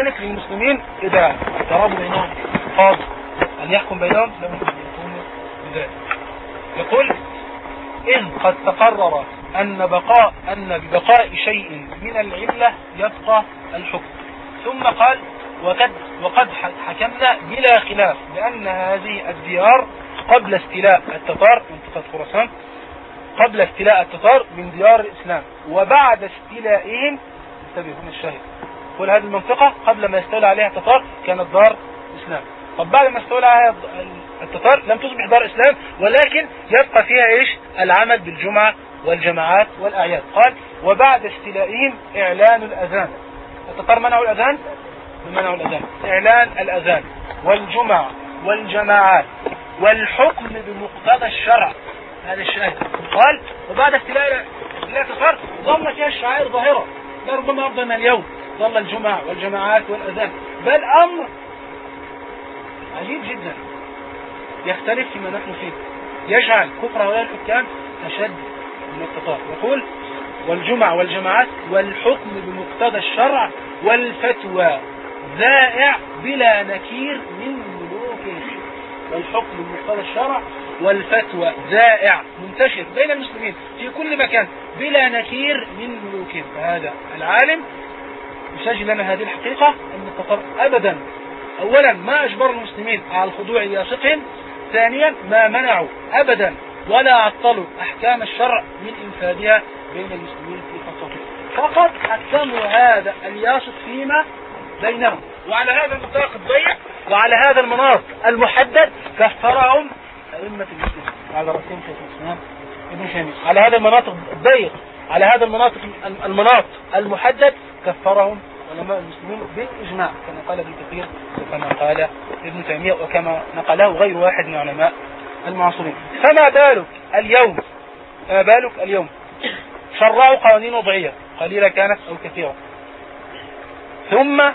ذلك للمسلمين إذا ترابوا بينهم قاضي أن يحكم بينهم لم يكونوا بذلك. يقول إذ قد تقرر أن بقاء أن ببقاء شيء من العلة يبقى الحكم. ثم قال وقد وقد حكمنا بلا خلاف بأن هذه الديار قبل استيلاء التتار منطقة خراسان قبل استيلاء التتار من ديار الإسلام وبعد استيلائهم انتبهوا الشاهد. كل هذه المنطقة قبل ما يستولى عليها التتار كانت دار إسلام. طب بعد ما استولى عليها التتار لم تصبح دار إسلام ولكن يبقى فيها إيش؟ العمل بالجمعة والجماعات والأعياد. قال وبعد استيلائهم إعلان الأذان. التتار منعوا الأذان؟ منعوا الأذان. إعلان الأذان والجمع والجماعات والحكم بمقتضى الشرع. هذا الشاهد. قال وبعد استيلاء التتار ظل فيها الشعائر ظاهرة. ربما أفضل من اليوم. ظل الجمع والجماعات والأذان. بل أمر عجيب جدا. يختلف فيما نحن فيه. يجعل كفر هؤلاء الحكام أشد من التتار يقول والجمع والجماعات والحكم بمقتضى الشرع والفتوى ذائع بلا نكير من ملوك والحكم بمقتضى الشرع والفتوى ذائع منتشر بين المسلمين في كل مكان بلا نكير من ملوكهم. فهذا العالم يسجل لنا هذه الحقيقة أن التتار أبدا. أولا ما أجبر المسلمين على الخضوع لياسقهم ثانيا ما منعوا أبدا ولا عطلوا أحكام الشرع من إنفاذها بين المسلمين في خطوته فقط حكموا هذا الياسق فيما بينهم. وعلى هذا النطاق الضيق وعلى هذا المناط المحدد كفرهم أئمة المسلمين. على رأسهم شيخ الإسلام ابن تيمية على هذا المناطق الضيق على هذا المناطق المناط المحدد كفرهم علماء المسلمين بالإجماع كما قال ابن كثير وكما قال ابن تيمية وكما نقله غير واحد من علماء المعاصرين. فما بالك اليوم؟ فما بالك اليوم؟ شرعوا قوانين وضعية قليلة كانت أو كثيرة. ثم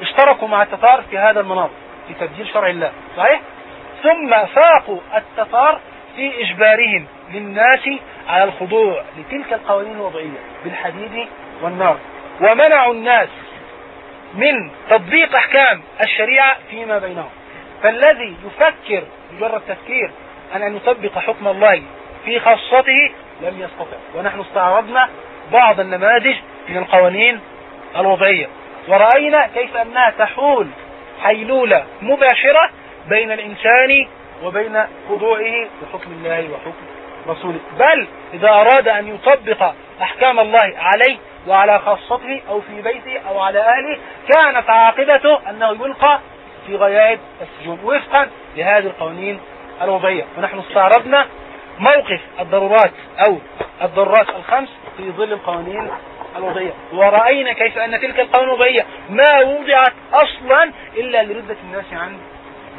اشتركوا مع التتار في هذا المناط في تبديل شرع الله صحيح؟ ثم فاقوا التتار في إجبارهم للناس على الخضوع لتلك القوانين الوضعية بالحديد والنار. ومنعوا الناس من تطبيق أحكام الشريعة فيما بينهم. فالذي يفكر مجرد تفكير أن أن يطبق حكم الله في خاصته لم يستطع. ونحن استعرضنا بعض النماذج من القوانين الوضعية. ورأينا كيف أنها تحول حيلولة مباشرة بين الإنسان وبين خضوعه لحكم الله وحكم رسوله. بل إذا أراد أن يطبق أحكام الله عليه وعلى خاصته أو في بيته أو على أهله كانت عاقبته أنه يلقى في غياب السجون. وفقا لهذه القوانين الوضعية. ونحن استعرضنا موقف الضرورات أو الضرورات الخمس في ظل القوانين الوضعية. ورأينا كيف أن تلك القوانين الوضعية ما وضعت أصلا إلا لردة الناس عن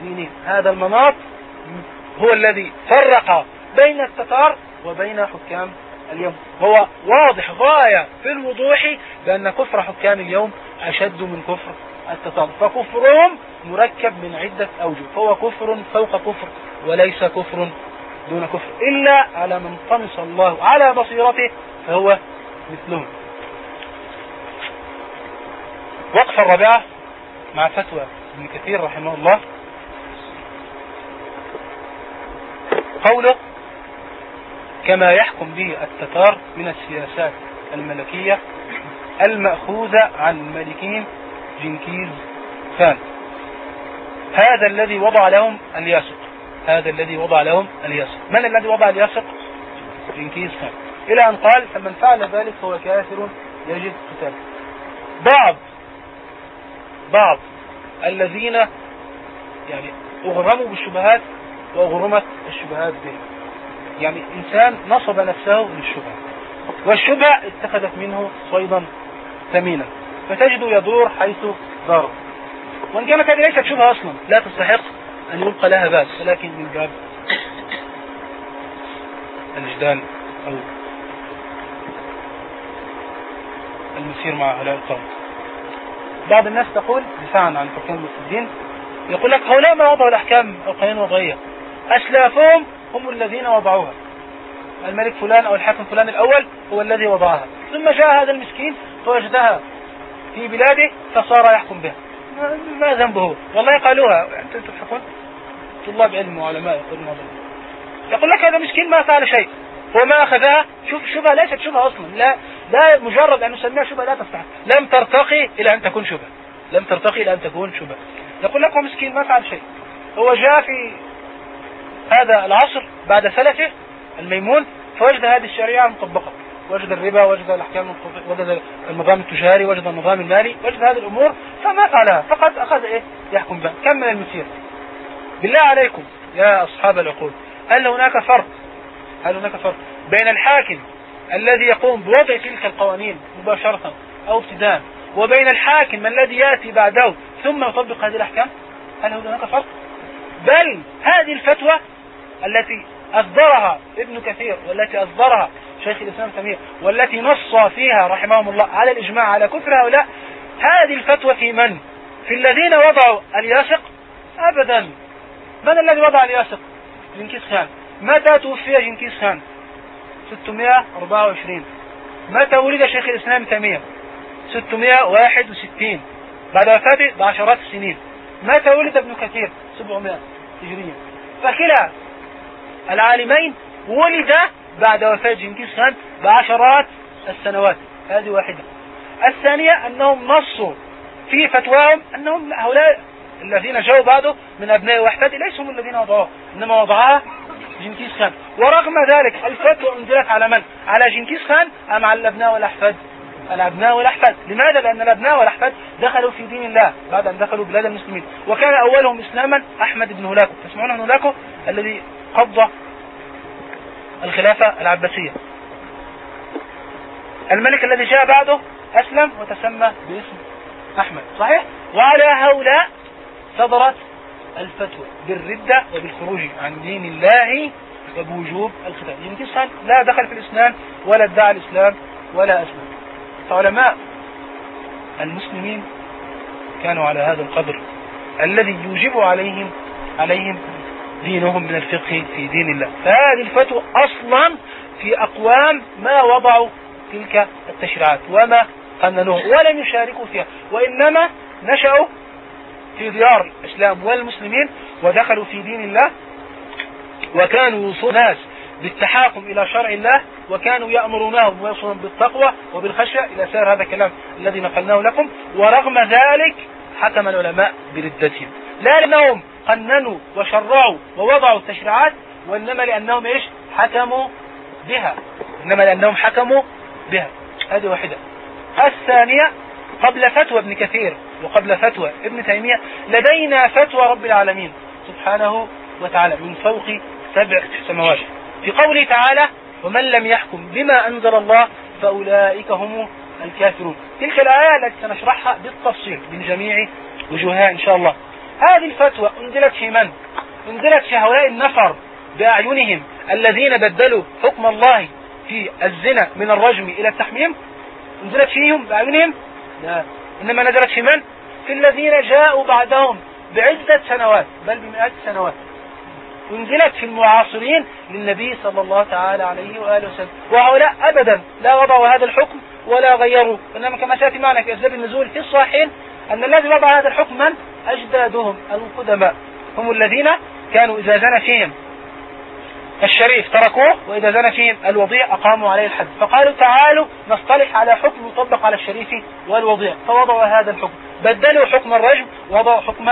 دينهم. هذا المناط هو الذي فرق بين التتار وبين حكام اليوم. هو واضح غاية في الوضوح بأن كفر حكام اليوم أشد من كفر التتار. فكفرهم مركب من عدة أوجه. فهو كفر فوق كفر وليس كفر دون كفر. إلا على من طمس الله على بصيرته فهو مثلهم. وقفة الرابعة مع فتوى ابن كثير رحمه الله. قوله كما يحكم به التتار من السياسات الملكية المأخوذة عن ملكهم جنكيز خان هذا الذي وضع لهم الياسق. هذا الذي وضع لهم الياسق. من الذي وضع الياسق؟ جنكيز خان إلى أن قال فمن فعل ذلك فهو كافر يجب قتاله. بعض بعض الذين يعني أغرموا بالشبهات وأغرمت الشبهات بهم. يعني إنسان نصب نفسه للشبهة والشبهة اتخذت منه صيدا ثمينا. فتجد يدور حيث دار وإن كانت هذه ليست شبهة أصلا لا تستحق أن يلقى لها باب ولكن من باب الوجدان أو المسير مع هؤلاء القوم. بعض الناس تقول دفاعا عن حكام المسلمين يقول لك هؤلاء ما وضعوا الأحكام أو الوضعية. أسلافهم هم الذين وضعوها. الملك فلان أو الحاكم فلان الأول هو الذي وضعها. ثم جاء هذا المسكين فوجدها في بلاده فصار يحكم بها. ما ذنبه؟ والله قالوها. أنتم تضحكون طلاب علم وعلماء يقولون هذا. يقول لك هذا مسكين ما فعل شيء. هو ما أخذها. شوف شبهة ليست شبهة أصلا. لا لا مجرد أن نسميها شبهة لا تستحق. لم ترتقي إلى أن تكون شبهة لم ترتقي إلى أن تكون شبهة يقول لك مسكين ما فعل شيء. هو جاء في هذا العصر بعد سلفه الميمون فوجد هذه الشريعة مطبقة. وجد الربا وجد الأحكام وجد النظام التجاري وجد النظام المالي وجد هذه الأمور فما فعلها فقد أخذ إيه؟ يحكم بها. كم من المسير بالله عليكم يا أصحاب العقول هل هناك فرق؟ هل هناك فرق بين الحاكم الذي يقوم بوضع تلك القوانين مباشرة أو ابتداء وبين الحاكم الذي يأتي بعده ثم يطبق هذه الأحكام؟ هل هناك فرق؟ بل هذه الفتوى التي أصدرها ابن كثير والتي أصدرها شيخ الإسلام تيمية والتي نص فيها رحمهم الله على الإجماع على كفر هؤلاء هذه الفتوى في من؟ في الذين وضعوا الياسق؟ أبدا. من الذي وضع الياسق؟ جنكيز خان. متى توفي جنكيز خان؟ 624 متى ولد شيخ الإسلام تيمية؟ 661 بعد وفاته بعشرات السنين. متى ولد ابن كثير؟ 700 هجريا فكلا العالمين ولد بعد وفاة جنكيز خان بعشرات السنوات. هذه واحدة. الثانية أنهم نصوا في فتواهم أنهم هؤلاء الذين جاءوا بعده من أبناء وحدة ليسوا هم الذين وضعوها إنما وضعها جنكيز خان. ورغم ذلك الفتوى أنزلت على من؟ على جنكيز خان أم على الأبناء والأحفاد؟ الأبناء والأحفاد. لماذا؟ لأن الأبناء والأحفاد دخلوا في دين الله بعد أن دخلوا بلاد المسلمين. وكان أولهم إسلاما أحمد بن هولاكو. تسمعون عن هولاكو؟ الذي قضى الخلافة العباسية. الملك الذي جاء بعده أسلم وتسمى باسم أحمد صحيح؟ وعلى هؤلاء صدرت الفتوى بالردة وبالخروج عن دين الله وبوجوب الختان يعني لا دخل في الإسلام ولا ادعى الإسلام ولا أسلم. فعلماء المسلمين كانوا على هذا القدر الذي يوجب عليهم عليهم دينهم من الفقه في دين الله. فهذه الفتوى أصلا في أقوام ما وضعوا تلك التشريعات وما قننوها ولم يشاركوا فيها وإنما نشأوا في ديار الإسلام والمسلمين ودخلوا في دين الله وكانوا يوصون الناس بالتحاكم إلى شرع الله وكانوا يأمرونهم ويوصون بالتقوى وبالخشية. إلى سير هذا الكلام الذي نقلناه لكم. ورغم ذلك حكم العلماء بردتهم. لا لأنهم قننوا وشرعوا ووضعوا التشريعات وإنما لأنهم إيش؟ حكموا بها. إنما لأنهم حكموا بها. هذه واحدة. الثانية قبل فتوى ابن كثير وقبل فتوى ابن تيمية لدينا فتوى رب العالمين سبحانه وتعالى من فوق سبع سماوات. في قوله تعالى ومن لم يحكم بما أنزل الله فأولئك هم الكافرون تلك الآية التي سنشرحها بالتفصيل من جميع وجوهها إن شاء الله. هذه الفتوى انزلت في من؟ انزلت في هؤلاء النفر بأعينهم الذين بدلوا حكم الله في الزنا من الرجم إلى التحميم؟ انزلت فيهم بأعينهم؟ لا. إنما نزلت في من؟ في الذين جاءوا بعدهم بعدة سنوات بل بمئات السنوات. انزلت في المعاصرين للنبي صلى الله تعالى عليه وآله وسلم. وهؤلاء أبدا لا وضعوا هذا الحكم ولا غيروا. إنما كما سيأتي معنا في أسباب النزول في الصحيحين أن الذي وضع هذا الحكم من أجدادهم القدماء. هم الذين كانوا إذا زنى فيهم الشريف تركوه وإذا زنى فيهم الوضيع أقاموا عليه الحد. فقالوا تعالوا نصطلح على حكم يطبق على الشريف والوضيع. فوضعوا هذا الحكم. بدلوا حكم الرجم ووضعوا حكم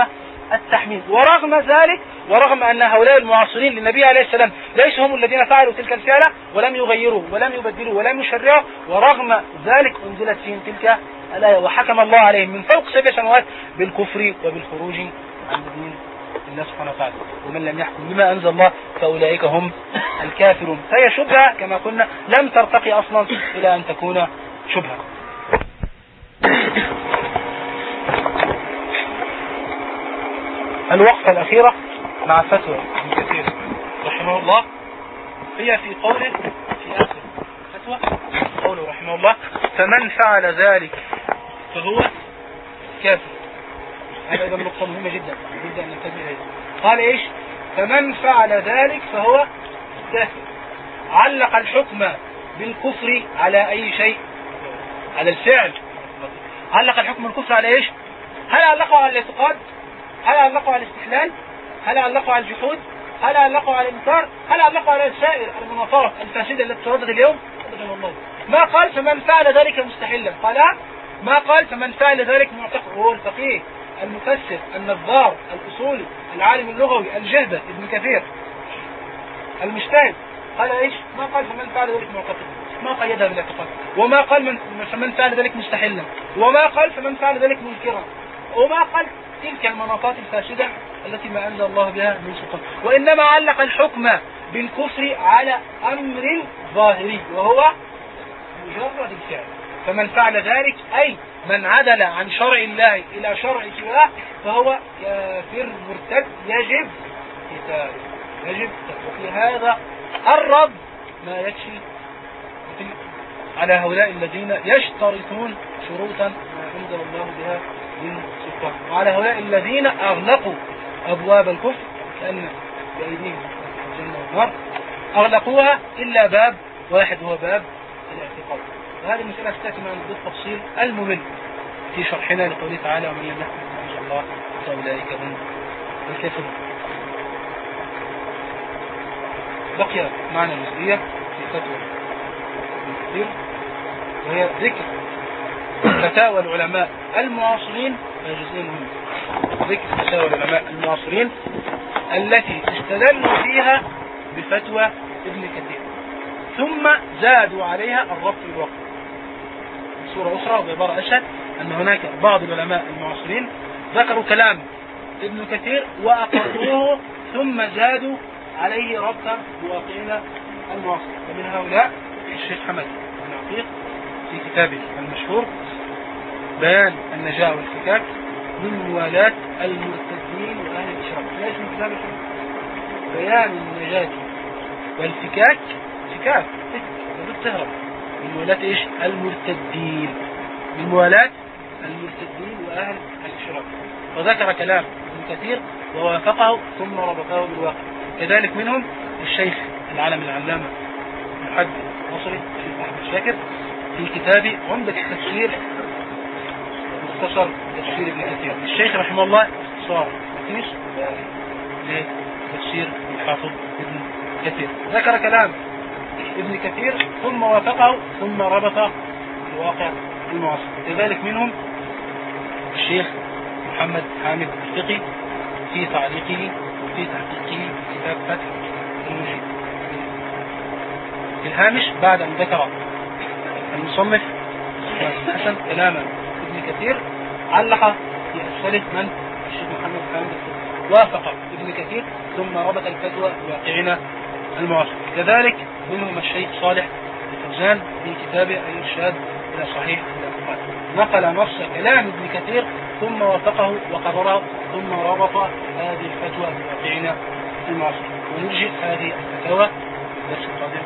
التحميل ورغم ذلك ورغم أن هؤلاء المعاصرين للنبي عليه السلام ليسوا هم الذين فعلوا تلك الفعلة ولم يغيروا ولم يبدلوا ولم يشرعوا ورغم ذلك أنزلت فيهم تلك الآية. وحكم الله عليهم من فوق سبع سنوات بالكفر وبالخروج عن دين الله سبحانه وتعالى. ومن لم يحكم بما أنزل الله فأولئك هم الكافرون. فهي شبهة كما قلنا لم ترتقي أصلا إلى أن تكون شبهة. الوقفة الأخيرة مع فتوى ابن كثير رحمه الله. هي في قوله في آخر فتوى قوله رحمه الله فمن فعل ذلك فهو كافر. هذا أيضا نقطة مهمة جدا جدا أن ننتبه إليها قال إيش؟ فمن فعل ذلك فهو كافر. علق الحكم بالكفر على أي شيء؟ على الفعل. علق الحكم الكفر على إيش؟ هل علقه على الاعتقاد؟ هل علقه على الاستحلال؟ هل علقه على الجحود؟ هل علقه على الانكار هل علقه على سائر المناطات الفاسدة التي تردد اليوم؟ ما قال فمن فعل ذلك مستحلا. قال ما قال فمن فعل ذلك معتقد وهو الفقيه المفسر النظار الأصولي العالم اللغوي الجهدة ابن كثير المجتهد. قال إيش؟ ما قال فمن فعل ذلك معتقد ما قيدها بالاعتقاد وما قال من فمن فعل ذلك مستحلا. وما قال فمن فعل ذلك منكرا. وما قال تلك المناطات الفاسدة التي ما أنزل الله بها من سلطان. وإنما علق الحكم بالكفر على أمر ظاهري وهو مجرد الفعل. فمن فعل ذلك أي من عدل عن شرع الله إلى شرع سواه فهو كافر مرتد يجب قتاله. يجب هذا الرد ما يكفي على هؤلاء الذين يشترطون شروطا ما أنزل الله بها من سلطان وعلى هؤلاء الذين أغلقوا أبواب الكفر كأن بأيديهم الجنة والنار أغلقوها إلا باب واحد هو باب الاعتقاد. وهذه المسألة ستأتي معنا بالتفصيل الممل في شرحنا لقوله تعالى ومن لم يحكم شاء الله فأولئك هم الكافرون. بقي معنا جزئية في فتوى وهي ذكر فتاوى العلماء المعاصرين مهمة ذكر فتاوى العلماء المعاصرين التي استدلوا فيها بفتوى ابن كثير. ثم زادوا عليها الربط بالوقت بصورة أخرى وبعبارة أشهد أن هناك بعض العلماء المعاصرين ذكروا كلام ابن كثير وأقروه ثم زادوا عليه ربطا بواقعنا المعاصر. ومن هؤلاء الشيخ حمد بن عقيق في كتابه المشهور بيان النجاة والفكاك من موالاة المرتدين وأهل الإشراك لا اسم كتاب بيان النجاة والفكاك. فكاك. لابد تهرب. من موالاة إيش؟ المرتدين. من موالاة المرتدين وأهل الإشراك وذكر كلام ابن كثير ووافقه ثم ربطه بالواقع. كذلك منهم الشيخ العالم العلامة محدث مصري الشيخ أحمد شاكر في كتاب عمدة التفسير مختصر تفسير ابن كثير. الشيخ رحمه الله اختصار مفيش لتفسير الحافظ ابن كثير. ذكر كلام ابن كثير ثم وافقه ثم ربط الواقع المعاصر كذلك منهم الشيخ محمد حامد الفقي في تعليقه وفي تحقيقه كتاب فتح المجيد في الهامش بعد أن ذكر المصنف حسن كلاما ابن كثير. علق في أسفله من؟ الشيخ محمد حامد. وافق ابن كثير ثم ربط الفتوى بواقعنا المعاصر. كذلك منهم الشيخ صالح الفوزان في كتابه الإرشاد إلى صحيح الاعتقاد نقل نص كلام ابن كثير ثم وافقه وقرره ثم ربط هذه الفتوى بواقعنا المعاصر. ونرجئ هذه الفتاوى. في الدرس القادم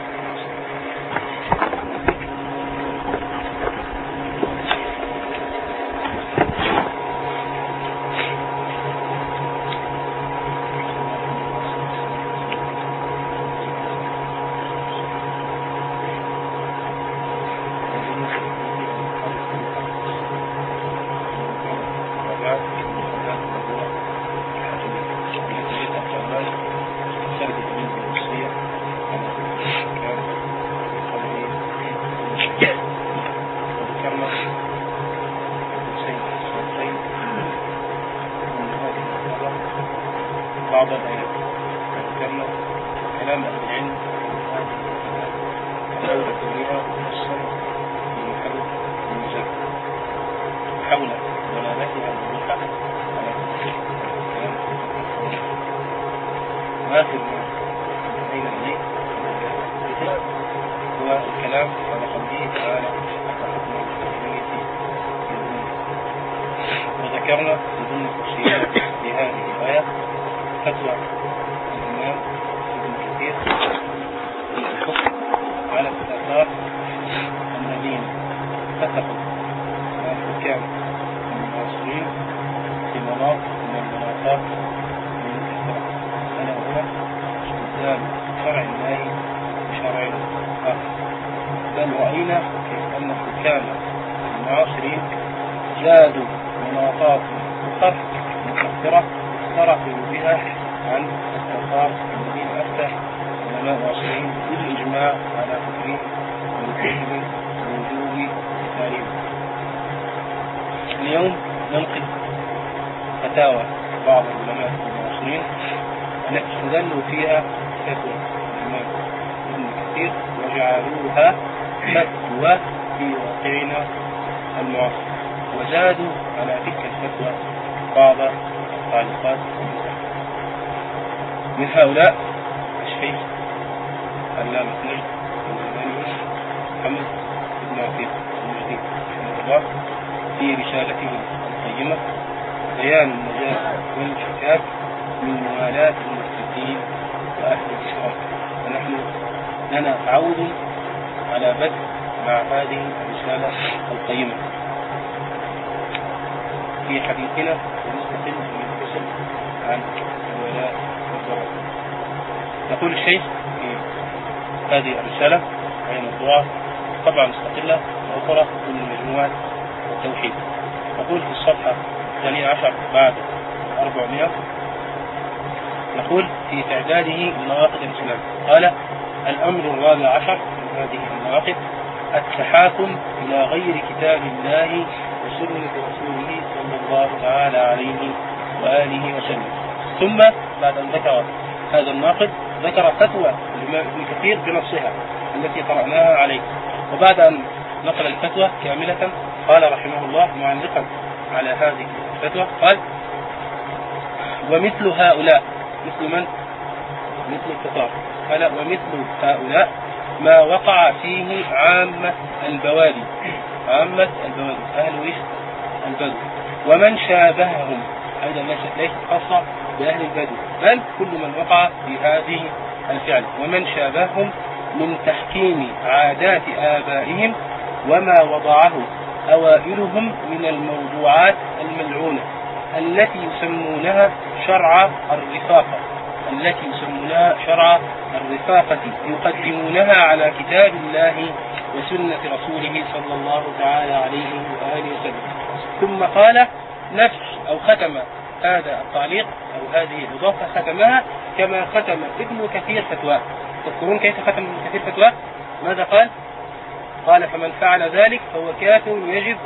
وجعلوها فتوى في واقعنا المعاصر وزادوا على تلك الفتوى بعض التعليقات. من هؤلاء الشيخ علامة نجد الزماني محمد بن عتيق المجدي رحمه الله في رسالته القيمة بيان النجاة والانشكاك من موالاة المرتدين وأهل الإشراك ونحن لنا تعود على بدء مع هذه الرسالة القيمة. في حديثنا المستقل الحسن عن الولاء والبراء يقول الشيخ في هذه الرسالة وهي موضوعة طبعا مستقلة وأخرى من مجموعة التوحيد يقول في الصفحة الثانية عشر بعد 400 يقول في تعداده لنواقض الإسلام قال الأمر الرابع عشر من هذه النواقض التحاكم إلى غير كتاب الله وسنة رسوله صلى الله تعالى عليه وآله وسلم. ثم بعد أن ذكر هذا الناقد ذكر فتوى الإمام ابن كثير بنصها التي قرأناها عليه. وبعد أن نقل الفتوى كاملة قال رحمه الله معلقا على هذه الفتوى قال ومثل هؤلاء. مثل من؟ مثل الكفار. قال ومثل هؤلاء. ما وقع فيه عامة البوادي. عامة البوادي. أهل إيش؟ البدو. ومن شابههم. أيضا ليست خاصة بأهل البدو. بل كل من وقع في هذه الفعل. ومن شابههم من تحكيم عادات آبائهم وما وضعه أوائلهم من الموضوعات الملعونة التي يسمونها شرع الرفاقة. التي يسمونها شرع الرفاقة يقدمونها على كتاب الله وسنة رسوله صلى الله تعالى عليه وآله وسلم. ثم قال نفس أو ختم هذا التعليق أو هذه الإضافة ختمها كما ختم ابن كثير فتواه تذكرون كيف ختم ابن كثير فتواه ماذا قال؟ قال فمن فعل ذلك فهو كافر يجب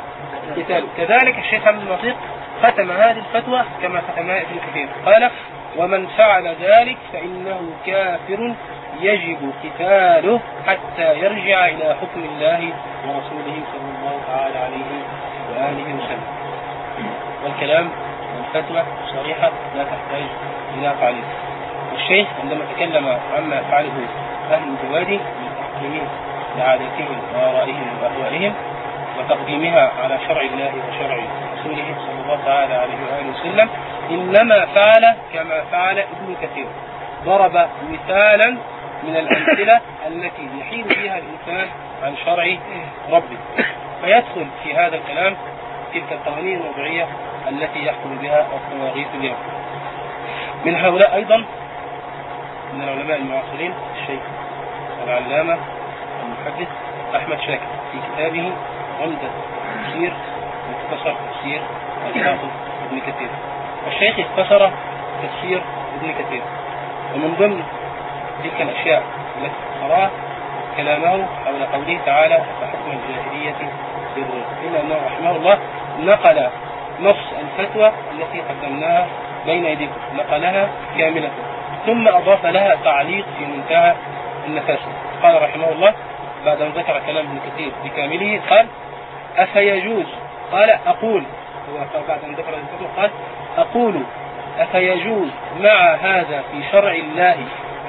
قتاله كذلك الشيخ عبد ختم هذه الفتوى كما ختمها ابن كثير. قال ومن فعل ذلك فإنه كافر يجب قتاله حتى يرجع إلى حكم الله ورسوله صلى الله تعالى عليه وآله وسلم. والكلام والفتوى صريحة لا تحتاج إلى تعليق والشيخ عندما تكلم عما فعله أهل البوادي من تحكيمهم لعاداتهم وآرائهم وأهوائهم وتقديمها على شرع الله وشرع رسوله صلى الله تعالى عليه وآله وسلم. إنما فعل كما فعل ابن كثير. ضرب مثالا من الأمثلة التي يحيل فيها الإنسان عن شرع ربه. فيدخل في هذا الكلام تلك القوانين الوضعية التي يحكم بها الطواغيت اليوم. من هؤلاء أيضا من العلماء المعاصرين الشيخ العلامة المحدث أحمد شاكر في كتابه عمدة تفسير مختصر تفسير الحافظ ابن كثير. الشيخ اختصر تفسير ابن كثير. ومن ضمن تلك الأشياء التي اختصرها كلامه حول قوله تعالى فحكم الجاهلية سر إلا أنه رحمه الله نقل نص الفتوى التي قدمناها بين يديكم. نقلها كاملة. ثم أضاف لها تعليق في منتهى النفاسة قال رحمه الله بعد أن ذكر كلام ابن كثير بكامله قال أفيجوز؟ قال أقول. هو بعد أن ذكر قال أقول أفيجوز مع هذا في شرع الله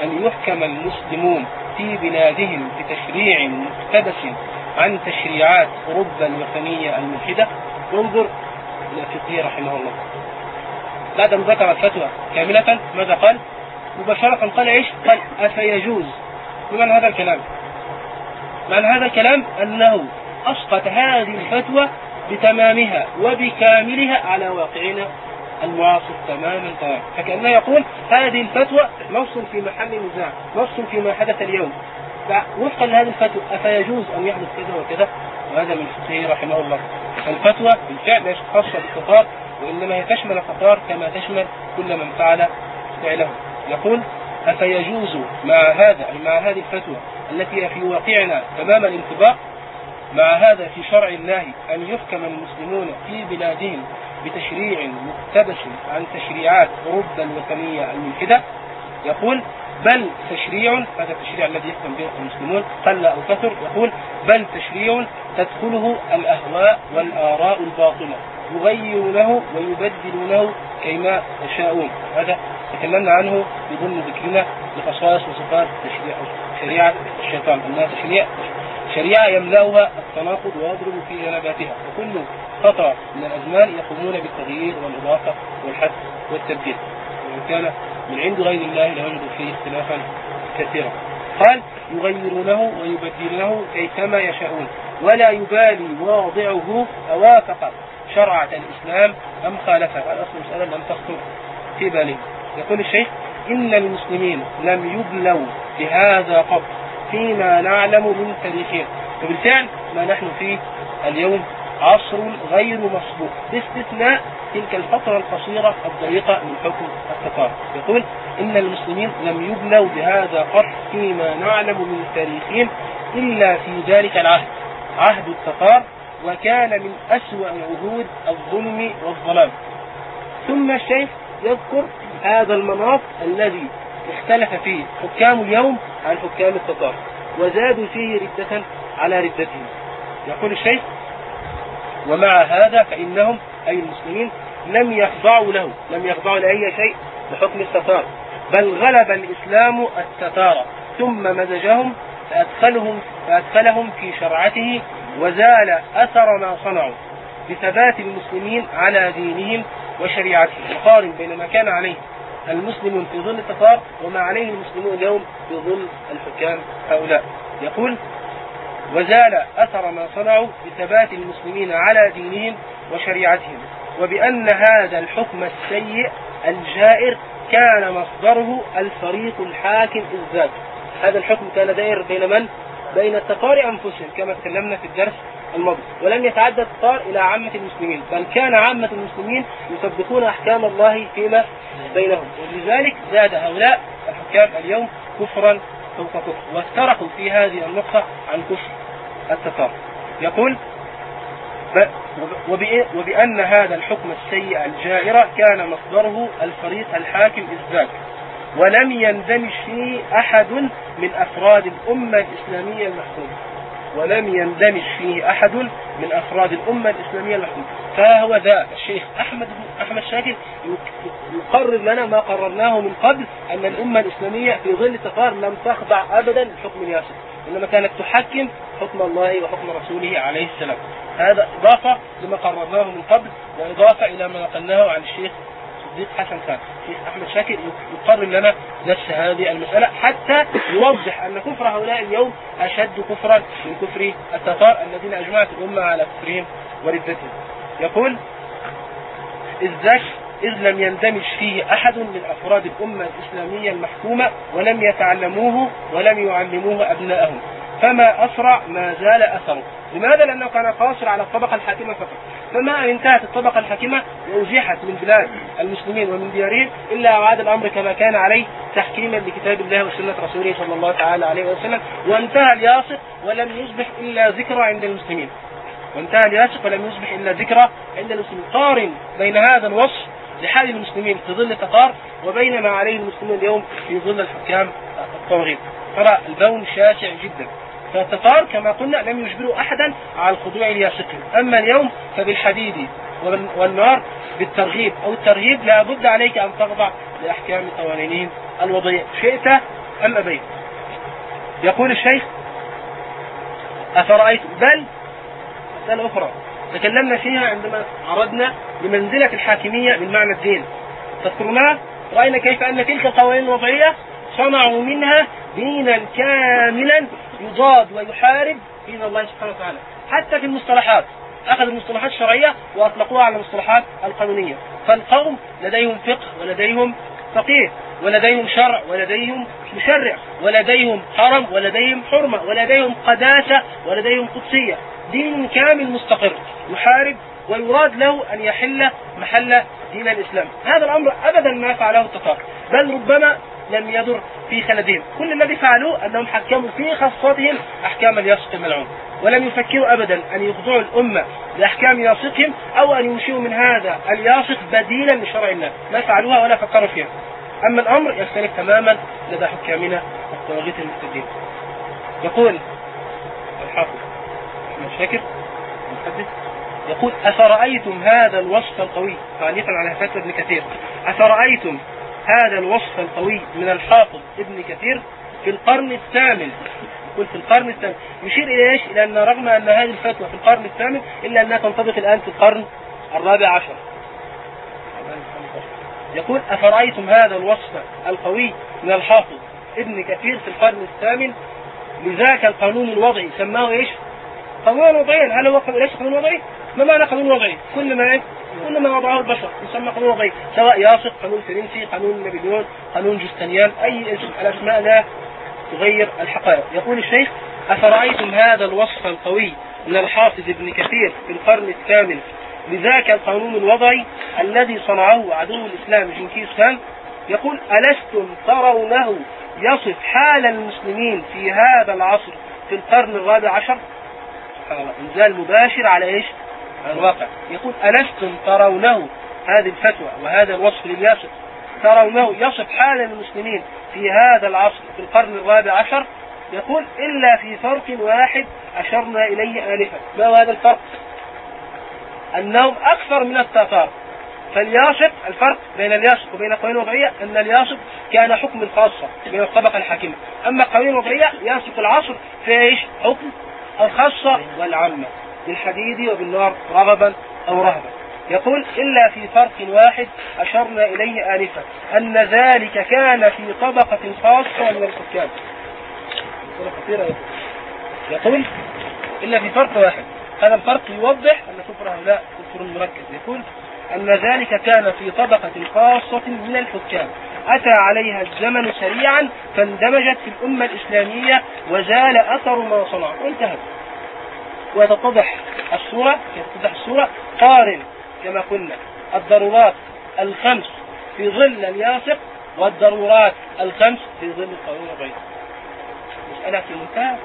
أن يحكم المسلمون في بلادهم بتشريع مقتبس عن تشريعات أوروبا الوثنية الملحدة انظر إلى فقهه رحمه الله. بعد أن ذكر الفتوى كاملة ماذا قال؟ مباشرة قال إيش؟ قال أفيجوز. بمعنى هذا الكلام معنى هذا الكلام أنه أسقط هذه الفتوى بتمامها وبكاملها على واقعنا المعاصر تماما تماما. فكأنه يقول هذه الفتوى نص في محل نزاع نص فيما حدث اليوم. وفقا لهذه الفتوى أفيجوز أن يحدث كذا وكذا؟ وهذا من فقهه رحمه الله. الفتوى بالفعل ليست خاصة بالتتار وإنما هي تشمل التتار كما تشمل كل من فعل فعله. يقول أفيجوز مع هذا أي مع هذه الفتوى التي في واقعنا تمام الانطباق؟ مع هذا في شرع الله أن يحكم المسلمون في بلادهم بتشريع مقتبس عن تشريعات أوروبا الوثنية الملحدة؟ يقول بل تشريع هذا التشريع الذي يحكم به المسلمون قل أو كثر يقول بل تشريع تدخله الأهواء والآراء الباطلة يغيرونه ويبدلونه كيما يشاءون. هذا تكلمنا عنه في ضمن ذكرنا لخصائص وصفات تشريع شريعة الشيطان. أنها تشريع شريعة يملأها التناقض ويضرب في جنباتها. وكل فترة من الأزمان يقومون بالتغيير والإضافة والحث والتبديل. وإن كان من عند غير الله لوجدوا فيه اختلافا كثيرا. قال يغيرونه ويبدلونه كيفما يشاءون. ولا يبالي واضعه أوافق شرعة الإسلام أم خالفها. هذا أصل مسألة لم تخطر في باله يقول الشيخ إن المسلمين لم يبلوا بهذا قط فيما نعلم من تاريخهم. وبالفعل ما نحن فيه اليوم عصر غير مسبوق باستثناء تلك الفترة القصيرة الضيقة من حكم التتار. يقول إن المسلمين لم يبلوا بهذا قط فيما نعلم من تاريخهم إلا في ذلك العهد عهد التتار وكان من أسوأ عهود الظلم والظلام. ثم الشيخ يذكر هذا المناط الذي اختلف فيه حكام اليوم عن حكام التتار وزادوا فيه ردة على ردتهم. يقول الشيخ ومع هذا فإنهم أي المسلمين لم يخضعوا له لم يخضعوا لأي شيء بحكم التتار بل غلب الإسلام التتار ثم مزجهم فأدخلهم, فأدخلهم في شرعته وزال أثر ما صنعوا بثبات المسلمين على دينهم وشريعتهم. وقارن بين ما كان عليه المسلمون في ظل التتار وما عليه المسلمون اليوم في ظل الحكام هؤلاء. يقول وزال أثر ما صنعوا بثبات المسلمين على دينهم وشريعتهم وبأن هذا الحكم السيء الجائر كان مصدره الفريق الحاكم الذات هذا الحكم كان دائر بين من؟ بين التتار أنفسهم كما تكلمنا في الدرس الماضي. ولم يتعدى التتار إلى عامة المسلمين بل كان عامة المسلمين يطبقون أحكام الله فيما بينهم. ولذلك زاد هؤلاء الحكام اليوم كفرا فوق كفر وافترقوا في هذه النقطة عن كفر التتار يقول وبأن هذا الحكم السيء الجائر كان مصدره الفريق الحاكم إزداد. ولم يندمج فيه أحد من أفراد الأمة الإسلامية المحكومة. ولم يندمج فيه أحد من أفراد الأمة الإسلامية المحكومة. فهو ذا الشيخ أحمد أحمد شاكر يقرر لنا ما قررناه من قبل أن الأمة الإسلامية في ظل التتار لم تخضع أبدا لحكم الياسر إنما كانت تحكم حكم الله وحكم رسوله عليه السلام. هذا إضافة لما قررناه من قبل وإضافة إلى ما نقلناه عن الشيخ صديق حسن خان الشيخ أحمد شاكر يقرر لنا نفس هذه المسألة حتى يوضح أن كفر هؤلاء اليوم أشد كفرا من كفر التتار الذين أجمعت الأمة على كفرهم وردتهم يقول ذاك إذ لم يندمج فيه أحد من أفراد الأمة الإسلامية المحكومة ولم يتعلموه ولم يعلموه أبنائهم فما أسرع ما زال أثره. لماذا؟ لأنه كان قاصر على الطبقة الحاكمة فقط. فما أن انتهت الطبقة الحاكمة وأزيحت من بلاد المسلمين ومن ديارهم إلا وعاد الأمر كما كان عليه تحكيما لكتاب الله وسنة رسوله صلى الله تعالى عليه وسلم. وانتهى الياسر ولم يصبح إلا ذكرى عند المسلمين. وانتهى الياسر ولم يصبح إلا ذكرى عند المسلمين. قارن بين هذا الوصف لحال المسلمين في ظل التتار وبين ما عليه المسلمون اليوم في ظل الحكام الطواغيت ترى البون شاسع جدا. فالتتار كما قلنا لم يجبروا أحدا على الخضوع لياسقهم أما اليوم فبالحديد والنار بالترغيب أو الترهيب لابد عليك أن تخضع لأحكام قوانينهم الوضعية. شئت أم أبيت؟ يقول الشيخ أفرأيت؟ بل مساله أخرى. تكلمنا فيها عندما عرضنا لمنزلة الحاكمية من معنى الدين. تذكرونها رأينا كيف أن تلك القوانين الوضعية صنعوا منها دينا كاملا يضاد ويحارب دين الله سبحانه وتعالى. حتى في المصطلحات. أخذوا المصطلحات الشرعية وأطلقوها على المصطلحات القانونية. فالقوم لديهم فقه ولديهم فقيه ولديهم شرع ولديهم مشرع ولديهم حرم ولديهم حرمة ولديهم قداسة ولديهم قدسية. دين كامل مستقر. يحارب ويراد له أن يحل محل دين الإسلام. هذا الأمر أبدا ما فعله التتار بل ربما لم يضر في خلدهم كل الذي فعلوه أنهم حكموا في خاصتهم أحكام الياسق الملعون ولم يفكروا أبدا أن يخضعوا الأمة لأحكام ياسقهم أو أن ينشئوا من هذا الياسق بديلا لشرع الله. ما فعلوها ولا فكروا فيها. أما الأمر يختلف تماما لدى حكامنا الطواغيت المهتدين. يقول الحافظ أحمد شاكر المحدث يقول أفرأيتم هذا الوصف القوي؟ تعليقا على فتوى ابن كثير. أفرأيتم هذا الوصف القوي من الحافظ ابن كثير في القرن الثامن. يقول في القرن الثامن. يشير إلى إيش؟ إلى أن رغم أن هذه الفتوى في القرن الثامن إلا أنها تنطبق الآن في القرن الرابع عشر. يقول أفرأيتم هذا الوصف القوي من الحافظ ابن كثير في القرن الثامن؟ لذاك القانون الوضعي. سماه إيش؟ قانون وضعي هل هو ليس قانون وضعي؟ ما معنى قانون وضعي؟ كل ما إيه؟ كل ما وضعه البشر يسمى قانون وضعي سواء ياسق قانون فرنسي قانون نابليون قانون جستنيان أي اسم الاسماء لا تغير الحقائق يقول الشيخ أفرأيتم هذا الوصف القوي من الحافظ ابن كثير في القرن الثامن لذاك القانون الوضعي الذي صنعه عدو الإسلام جنكيز خان يقول ألستم ترونه يصف حال المسلمين في هذا العصر في القرن الرابع عشر سبحان الله. إنزال مباشر على إيش؟ على الواقع. يقول ألستم ترونه؟ هذه الفتوى وهذا الوصف للياسر ترونه يصف حال المسلمين في هذا العصر في القرن الرابع عشر؟ يقول إلا في فرق واحد أشرنا إليه آنفا. ما هو هذا الفرق؟ أنهم أكثر من التتار فالياسق الفرق بين الياسق وبين القوانين الوضعية أن الياسق كان حكم الخاصة بين الطبقة الحاكمة. أما القوانين الوضعية ياسق العصر في إيش؟ حكم الخاصة والعامة بالحديد وبالنار رغبا أو رهبا. يقول إلا في فرق واحد أشرنا إليه آنفا أن ذلك كان في طبقة خاصة من الحكام يقول إلا في فرق واحد. هذا الفرق يوضح أن كفر هؤلاء كفر مركز يقول أن ذلك كان في طبقة خاصة من الحكام. أتى عليها الزمن سريعا فاندمجت في الأمة الإسلامية وزال أثر ما صنع. وانتهت. وتتضح الصورة تتضح الصورة. قارن كما قلنا الضرورات الخمس في ظل الياسق والضرورات الخمس في ظل القانون الغير. مسألة في منتهى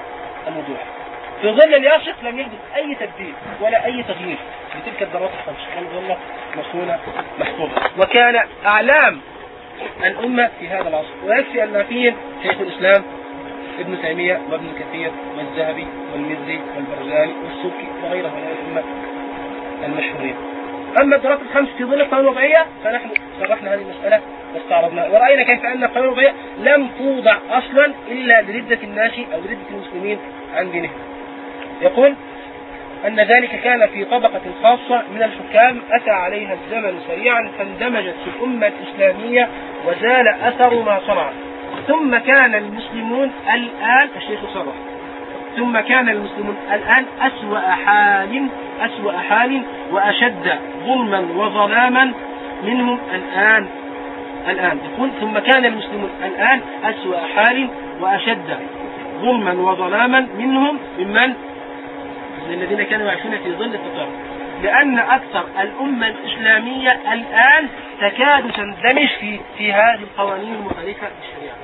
الوضوح في ظل الياسق لم يحدث أي تبديل ولا أي تغيير لتلك الضرورات الخمس. كانت ظلت مصونة محفوظة. وكان أعلام الأمة في هذا العصر ويكفي أن فيهم شيخ الإسلام ابن تيمية وابن كثير والذهبي والمزي والبرزاني والسوكي وغيرهم من الأئمة المشهورين. أما الدراسة الخمس في ظل القانون الوضعية فنحن شرحنا هذه المسألة واستعرضناها. ورأينا كيف أن القانون الوضعية لم توضع أصلا إلا لردة الناس أو لردة المسلمين عن دينهم. يقول أن ذلك كان في طبقة خاصة من الحكام أتى عليها الزمن سريعا فاندمجت في الأمة الإسلامية وزال أثر ما صنع. ثم كان المسلمون الآن الشيخ صرح ثم كان المسلمون الآن أسوأ حال أسوأ حال وأشد ظلما وظلاما منهم الآن الآن. يقول ثم كان المسلمون الآن أسوأ حال وأشد ظلما وظلاما منهم ممن؟ من الذين كانوا يعيشون في ظل التطرف لأن أكثر الأمة الإسلامية الآن تكاد تندمج في في هذه القوانين المخالفة للشريعة.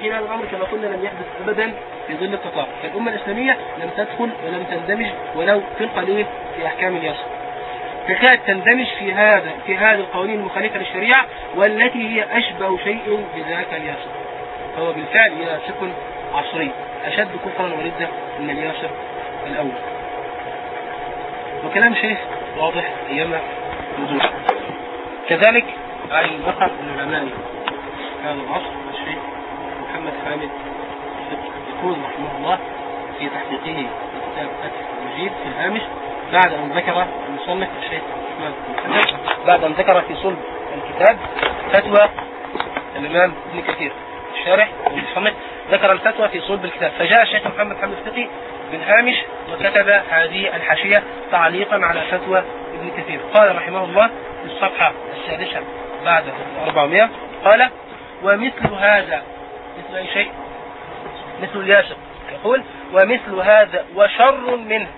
في هذا الأمر كما قلنا لم يحدث أبدا في ظل التطرف، فالأمة الإسلامية لم تدخل ولم تندمج ولو في القليل في أحكام اليسر. تكاد تندمج في هذا في هذه القوانين المخالفة للشريعة والتي هي أشبه شيء بذاك الياسر. فهو بالفعل ياسر عصري أشد كفرا وردة من الياسر الأول. وكلام شيخ واضح أيما وضوح كذلك عن ذكر من علماء هذا العصر الشيخ محمد حامد يقول رحمه الله في تحقيقه لكتاب فتح المجيد في الهامش بعد أن ذكر المصنف الشيخ محمد محمد بعد أن ذكر في صلب الكتاب فتوى الإمام ابن كثير. الشارح والمصنف ذكر الفتوى في صلب الكتاب. فجاء الشيخ محمد حمد الفقي بالهامش وكتب هذه الحاشية تعليقا على فتوى ابن كثير. قال رحمه الله في الصفحة السادسة بعد 400 قال ومثل هذا مثل أي شيء؟ مثل الياسر يقول ومثل هذا وشر منه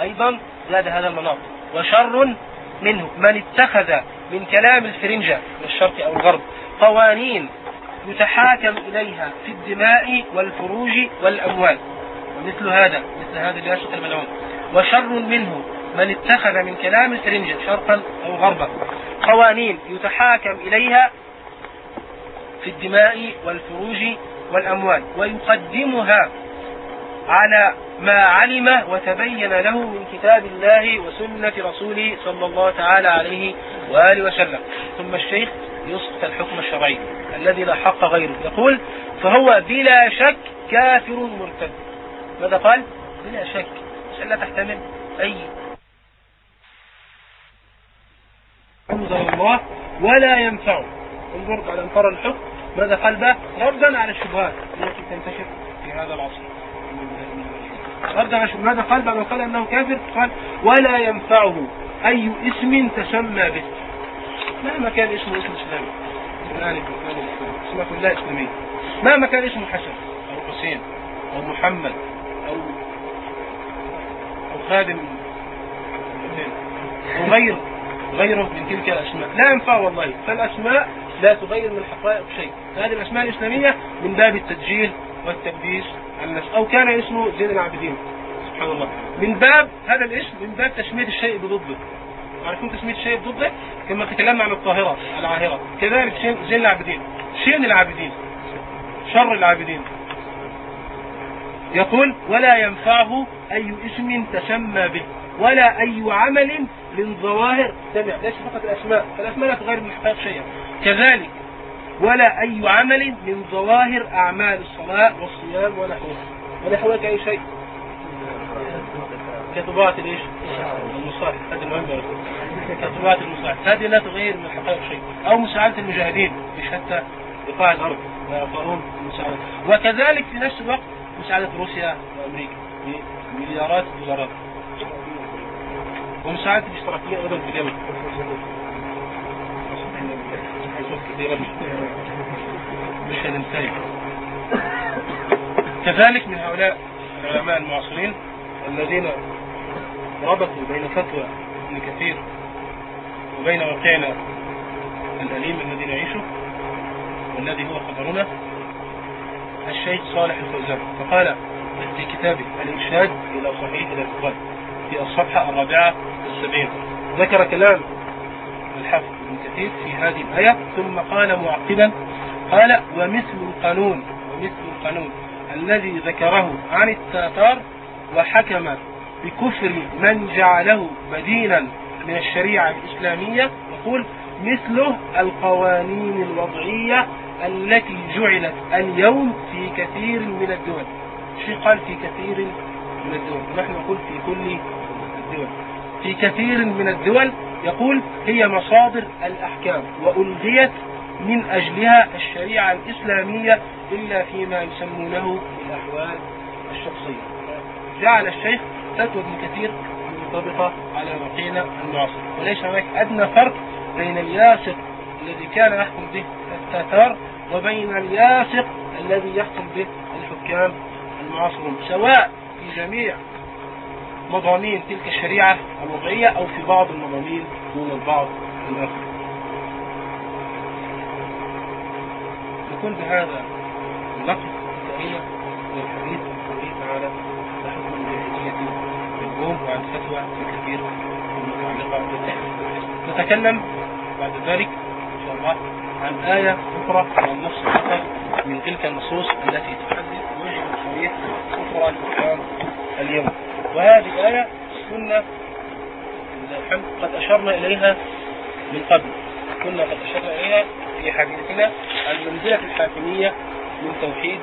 أيضا زاد هذا المناط وشر منه من اتخذ من كلام الفرنجة من الشرق أو الغرب قوانين يتحاكم إليها في الدماء والفروج والأموال. ومثل هذا مثل هذا الياسق الملعون وشر منه من اتخذ من كلام الفرنجة شرقا أو غربا. قوانين يتحاكم إليها في الدماء والفروج والأموال ويقدمها على ما علم وتبين له من كتاب الله وسنة رسوله صلى الله تعالى عليه وآله وسلم. ثم الشيخ يسقط الحكم الشرعي الذي لا حق غيره. يقول فهو بلا شك كافر مرتد. ماذا قال؟ بلا شك لا تحتمل. أي. أنزل الله ولا ينفعه انظر على انفر الحكم ماذا قال بقى ردا على الشبهات التي تنتشر في هذا العصر. ردا على الشبهات. ماذا قال بعد قال أنه كافر. قال ولا ينفعه أي اسم تسمى به. مهما كان اسمه اسم اسلامي فلان اسمها كلها اسلاميه مهما كان اسمه حسن أو حسين؟ أو محمد؟ خادم أو غيره من تلك الأسماء. لا ينفع والله. فالأسماء لا تغير من الحقائق شيء. هذه الأسماء الإسلامية من باب التسجيل والتلبيس على الناس أو كان اسمه زين العابدين سبحان الله. من باب هذا الاسم من باب تسمية الشيء بضده. عارفين تسمية الشيء بضده؟ كما تكلمنا عن الطاهرة العاهرة. كذلك زين العابدين. شين العابدين. شر العابدين. يقول ولا ينفعه أي اسم تسمى به ولا أي عمل من ظواهر. سمع ليس فقط الأسماء فالأسماء لا تغير من الحقائق شيئا. كذلك ولا أي عمل من ظواهر أعمال الصلاة والصيام ونحوها ونحوها كأي شيء؟ كطباعة الايش؟ المصالح هذه المهمة. كطباعة المصالح هذه لا تغير من الحقائق شيء. أو مساعدة المجاهدين في شتى بقاع الأرض ويقرؤون مساعدة. وكذلك في نفس الوقت مساعدة روسيا وأمريكا. بمليارات الدولارات ومساعدة الاشتراكيين أيضا في اليمن. مش هننتهي كذلك من هؤلاء العلماء المعاصرين الذين ربطوا بين فتوى ابن كثير وبين واقعنا الأليم الذي نعيشه والذي هو خبرنا الشيخ صالح الفوزان. فقال في كتابه الإرشاد إلى صحيح الاعتقاد في الصفحة الرابعة والسبعين. ذكر كلام الحافظ ابن كثير في هذه الآية ثم قال معقبا قال ومثل القانون ومثل القانون الذي ذكره عن التاتار وحكم بكفر من جعله بديلا من الشريعة الإسلامية يقول مثله القوانين الوضعية التي جعلت اليوم في كثير من الدول. شيء قال في كثير من الدول. نحن نقول في كل الدول. في كثير من الدول يقول هي مصادر الأحكام وألغيت من أجلها الشريعة الإسلامية إلا فيما يسمونه الأحوال الشخصية. جعل الشيخ فتوى ابن كثير منطبقة على واقعنا المعاصر وليس هناك أدنى فرق بين الياسق الذي كان يحكم به التتار وبين الياسق الذي يحكم به الحكام المعاصرون سواء في جميع مضامين تلك الشريعة الوضعية أو في بعض المضامين دون البعض الآخر نكون بهذا النقل التاريخ والحديث عن الله تعالى وحكم الجاهلية بالقوم وعن فتوى في كثير المتعلقة بالتحديث نتكلم بعد ذلك إن شاء الله عن آية أخرى عن نفس من تلك النصوص التي تحدث صريح أخرى الإسلام اليوم. وهذه الآية كنا قد أشرنا إليها من قبل. كنا قد أشرنا إليها في حديثنا عن منزلة الحاكمية من توحيد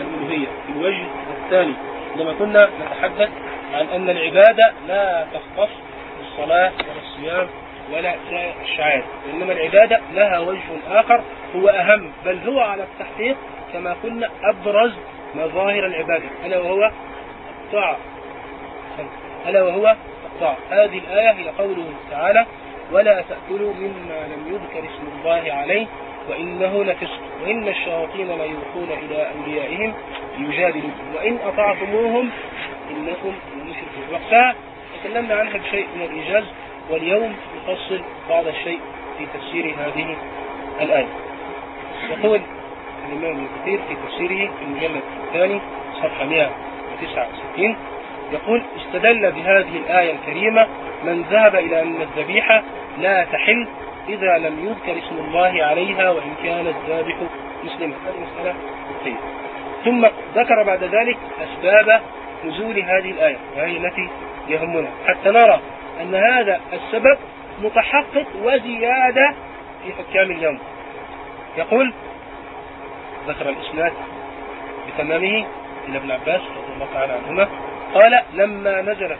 الألوهية في الوجه الثاني لما كنا نتحدث عن أن العبادة لا تختص بالصلاة ولا الصيام ولا سائر الشعائر إنما العبادة لها وجه آخر هو أهم بل هو على التحقيق كما قلنا أبرز مظاهر العبادة. ألا وهو الطاعة. ألا وهو الطاعة. هذه الآية هي قوله تعالى ولا تأكلوا مما لم يذكر اسم الله عليه وإنه لفسق وإن الشياطين لا يوحون إلى أوليائهم ليجادلوكم وإن أطعتموهم إنكم لمشركون وقتها تكلمنا عنها بشيء من الإيجاز واليوم نفصل بعض الشيء في تفسير هذه الآية. يقول الإمام ابن كثير في تفسيره في المجلد الثاني صفحة 169 يقول استدل بهذه الآية الكريمة من ذهب إلى أن الذبيحة لا تحل إذا لم يذكر اسم الله عليها وإن كان الذابح مسلما. هذه مسألة خطيرة ثم ذكر بعد ذلك أسباب نزول هذه الآية وهي التي يهمنا. حتى نرى أن هذا السبب متحقق وزيادة في حكام اليوم. يقول ذكر الإسناد بتمامه إلى ابن عباس رضي الله تعالى عنهما. قال لما نزلت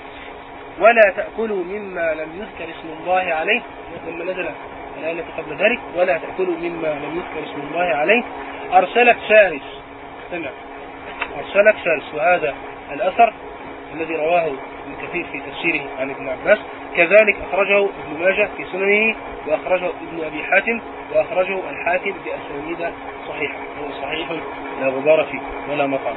ولا تأكلوا مما لم يذكر اسم الله عليه لما نزلت الآية قبل ذلك ولا تأكلوا مما لم يذكر اسم الله عليه أرسلت فارس. سمع أرسلت فارس وهذا الأثر الذي رواه ابن كثير في تفسيره عن ابن عباس. كذلك أخرجه ابن ماجه في سننه وأخرجه ابن أبي حاتم وأخرجه الحاكم بأسانيد صحيحة هو صحيح لا غبار فيه ولا مطعم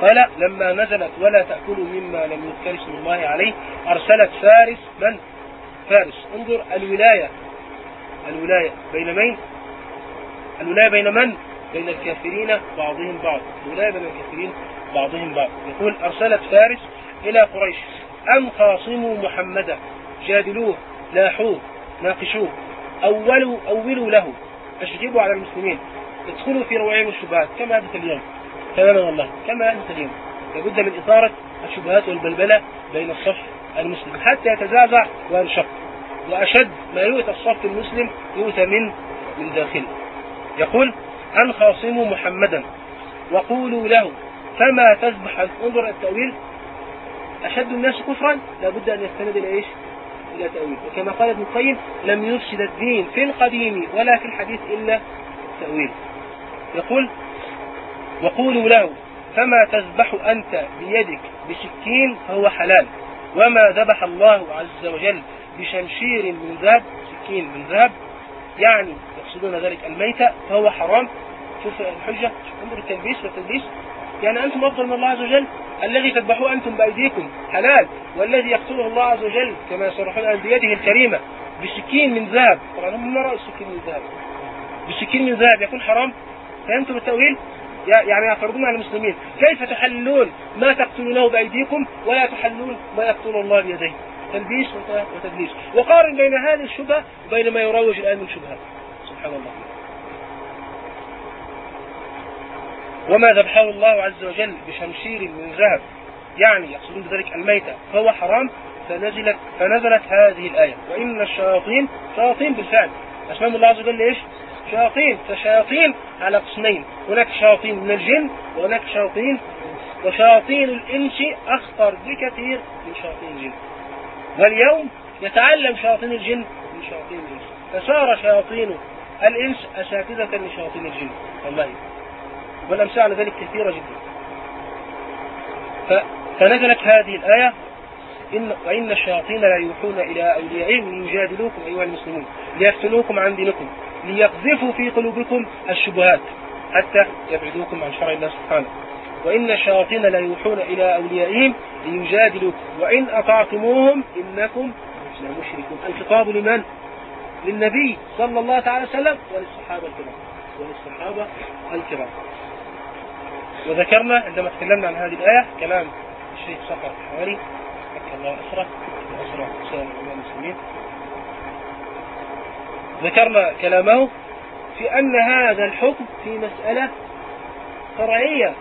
قال لما نزلت ولا تأكلوا مما لم يذكر اسم الله عليه أرسلت فارس من؟ فارس. انظر الولاية الولاية بين من؟ الولاية بين من؟ بين الكافرين بعضهم بعض. الولاية بين الكافرين بعضهم بعض. يقول أرسلت فارس إلى قريش. أن خاصموا محمدا. جادلوه لاحوه ناقشوه. أولوا أولوا له. أشجبوا على المسلمين. ادخلوا في روعين الشبهات كما حدث اليوم. تماما والله. كما حدث اليوم. لابد من إثارة الشبهات والبلبلة بين الصف المسلم حتى يتزعزع وينشق. وأشد ما يؤتى الصف المسلم يؤتى من من داخله. يقول أن خاصموا محمدا وقولوا له فما تذبح انظر التأويل؟ أشد الناس كفرا لابد أن يستند إلى إيش؟ إلى تأويل. وكما قال ابن القيم لم يفسد الدين في القديم ولا في الحديث إلا تأويل. يقول وقولوا له فما تذبح أنت بيدك بسكين فهو حلال وما ذبح الله عز وجل بشمشير من ذهب سكين من ذهب يعني يقصدون ذلك الميتة فهو حرام. شوف الحجة انظر التلبيس والتلبيس يعني أنتم أفضل من الله عز وجل الذي تذبحوه أنتم بأيديكم حلال والذي يقتله الله عز وجل كما يصرحون بيده الكريمة بسكين من ذهب. طبعا هم ما رأوا السكين من ذهب. بسكين من ذهب يكون حرام؟ فهمتم التأويل؟ يعني يعترضون على المسلمين. كيف تحلون ما تقتلونه بأيديكم ولا تحلون ما يقتل الله بيديه؟ تلبيس وتدليس. وقارن بين هذه الشبهة وبين ما يروج الآن من شبهات سبحان الله. وما ذبحه الله عز وجل بشمشير من ذهب. يعني يقصدون بذلك الميتة. فهو حرام. فنزلت فنزلت هذه الآية. وإن الشياطين شياطين بالفعل. أسماء الله عز وجل إيش؟ شياطين. فشياطين على قسمين. هناك شياطين من الجن وهناك شياطين وشياطين الإنس أخطر بكثير من شياطين الجن. واليوم يتعلم شياطين الجن من شياطين الإنس. فصار شياطين الإنس أساتذة لشياطين الجن. والله. والأمثال على ذلك كثيرة جدا. فنزلت هذه الآية. إن وإن الشياطين لا يوحون إلى أوليائهم ليجادلوكم أيها المسلمون. ليفتنوكم عن دينكم. ليقذفوا في قلوبكم الشبهات حتى يبعدوكم عن شرع الله سبحانه. وإن الشياطين لا يوحون إلى أوليائهم ليجادلوكم وإن أطعتموهم إنكم لمشركون الخطاب لمن؟ للنبي صلى الله تعالى وسلم وللصحابة الكرام. وللصحابة الكرام. وذكرنا عندما تكلمنا عن هذه الآية كلام الشيخ صقر الحواري فك الله أسره وأسره سائر المسلمين. ذكرنا كلامه في أن هذا الحكم في مسألة فرعية.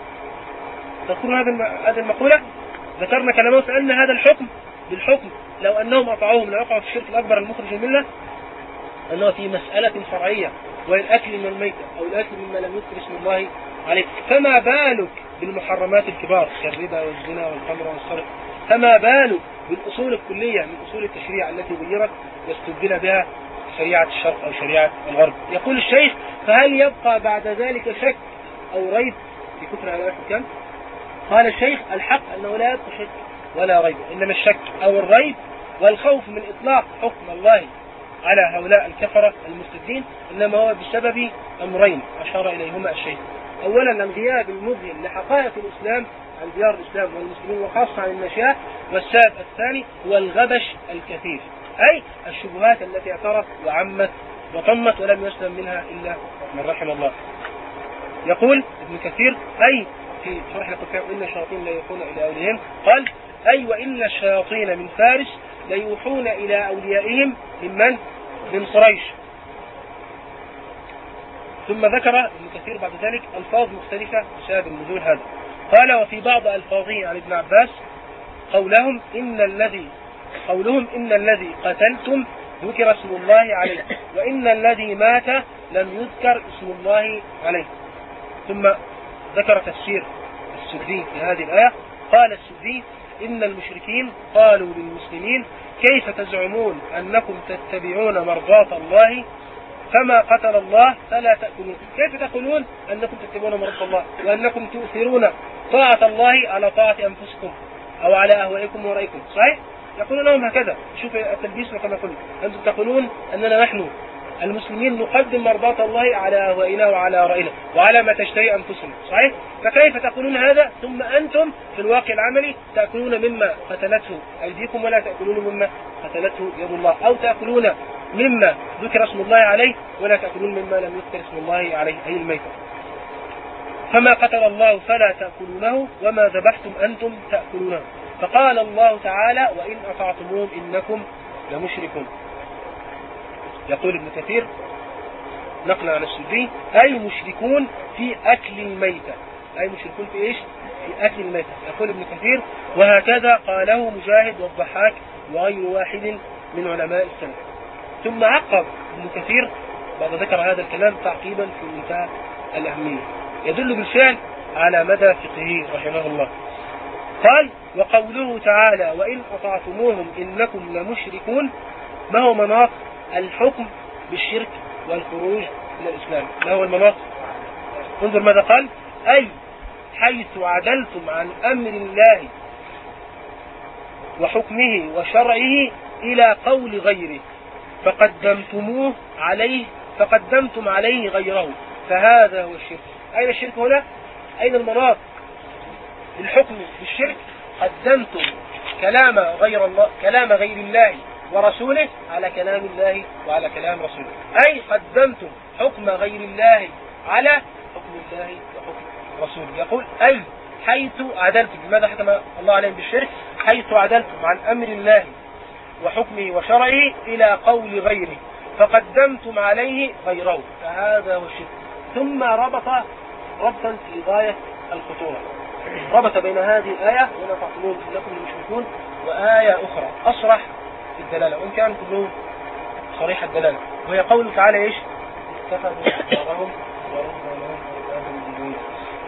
تذكرون هذا هذه المقولة؟ ذكرنا كلامه في أن هذا الحكم بالحكم لو أنهم أطاعوهم لوقعوا في الشرك الأكبر المخرج من الملة أنه في مسألة فرعية وهي الأكل من الميتة أو الأكل مما لم يذكر اسم الله عليه فما بالك بالمحرمات الكبار كالربا والزنا والخمر والسرقة فما بالك بالأصول الكلية من أصول التشريع التي غيرت واستبدل بها شريعة الشرق أو شريعة الغرب. يقول الشيخ فهل يبقى بعد ذلك شك أو ريب في كفر هؤلاء الحكام؟ قال الشيخ الحق أنه لا يبقى شك ولا ريب إنما الشك أو الريب والخوف من إطلاق حكم الله على هؤلاء الكفرة المرتدين إنما هو بسبب أمرين أشار إليهما الشيخ. أولا الغياب المذهل لحقائق الإسلام عن ديار الإسلام والمسلمين وخاصة عن النشاة والسبب الثاني هو الغبش الكثير. أي الشبهات التي اعترت وعمت وطمت ولم يسلم منها إلا من رحم الله. يقول ابن كثير أي في شرح القرآن إن الشياطين لا يوحون إلى أوليائهم. قال أي وإن الشياطين من فارس ليوحون إلى أوليائهم ممن من؟ قريش. ثم ذكر ابن كثير بعد ذلك ألفاظ مختلفة بسبب النزول هذا. قال وفي بعض ألفاظه عن ابن عباس قولهم إن الذي قولهم إن الذي قتلتم ذكر اسم الله عليه وإن الذي مات لم يذكر اسم الله عليه. ثم ذكر تفسير السدي في هذه الآية قال السدي إن المشركين قالوا للمسلمين كيف تزعمون أنكم تتبعون مرضاة الله؟ فما قتل الله فلا تأكلون. كيف تقولون أنكم تتبعون مرضاة الله؟ وأنكم تؤثرون طاعة الله على طاعة أنفسكم أو على أهوائكم ورأيكم صحيح؟ يقولون لهم هكذا. شوف التلبيس كما قلت. أنتم تقولون أننا نحن المسلمين نقدم مرضاة الله على أهوائنا وعلى رأينا وعلى ما تشتهي أنفسنا. صحيح؟ فكيف تقولون هذا؟ ثم أنتم في الواقع العملي تأكلون مما قتلته أيديكم ولا تأكلون مما قتلته يد الله. أو تأكلون مما ذكر اسم الله عليه ولا تأكلون مما لم يذكر اسم الله عليه. أي الميتة؟ فما قتل الله فلا تأكلونه وما ذبحتم أنتم تأكلونه. فقال الله تعالى وإن أطعتموهم إنكم لمشركون. يقول ابن كثير نقل عن السدي أي مشركون في أكل الميتة. أي مشركون في إيش؟ في أكل الميتة. يقول ابن كثير وهكذا قاله مجاهد والضحاك وغير واحد من علماء السلف. ثم عقب ابن كثير بعد ذكر هذا الكلام تعقيبا في منتهى الأهمية. يدل بالفعل على مدى فقهه رحمه الله. قال وقوله تعالى وإن أطعتموهم إنكم لمشركون ما هو مناط الحكم بالشرك والخروج من الإسلام؟ ما هو المناط؟ انظر ماذا قال أي حيث عدلتم عن أمر الله وحكمه وشرعه إلى قول غيره فقدمتموه عليه فقدمتم عليه غيره فهذا هو الشرك. أين الشرك هنا؟ أين المناط؟ الحكم بالشرك قدمتم كلام غير الله كلام غير الله ورسوله على كلام الله وعلى كلام رسوله. أي قدمتم حكم غير الله على حكم الله وحكم رسوله. يقول أي حيث عدلتم لماذا حكم الله عليهم بالشرك؟ حيث عدلتم عن أمر الله وحكمه وشرعه إلى قول غيره فقدمتم عليه غيره. فهذا هو الشرك. ثم ربط ربطا في غاية الخطورة. ربط بين هذه الآية ولا تعطلون إنكم المشركون وآية أخرى. أصرح في الدلالة. وإن كان كله صريح الدلالة. وهي قوله تعالى إيش؟ اتخذوا أحبارهم ورهبانهم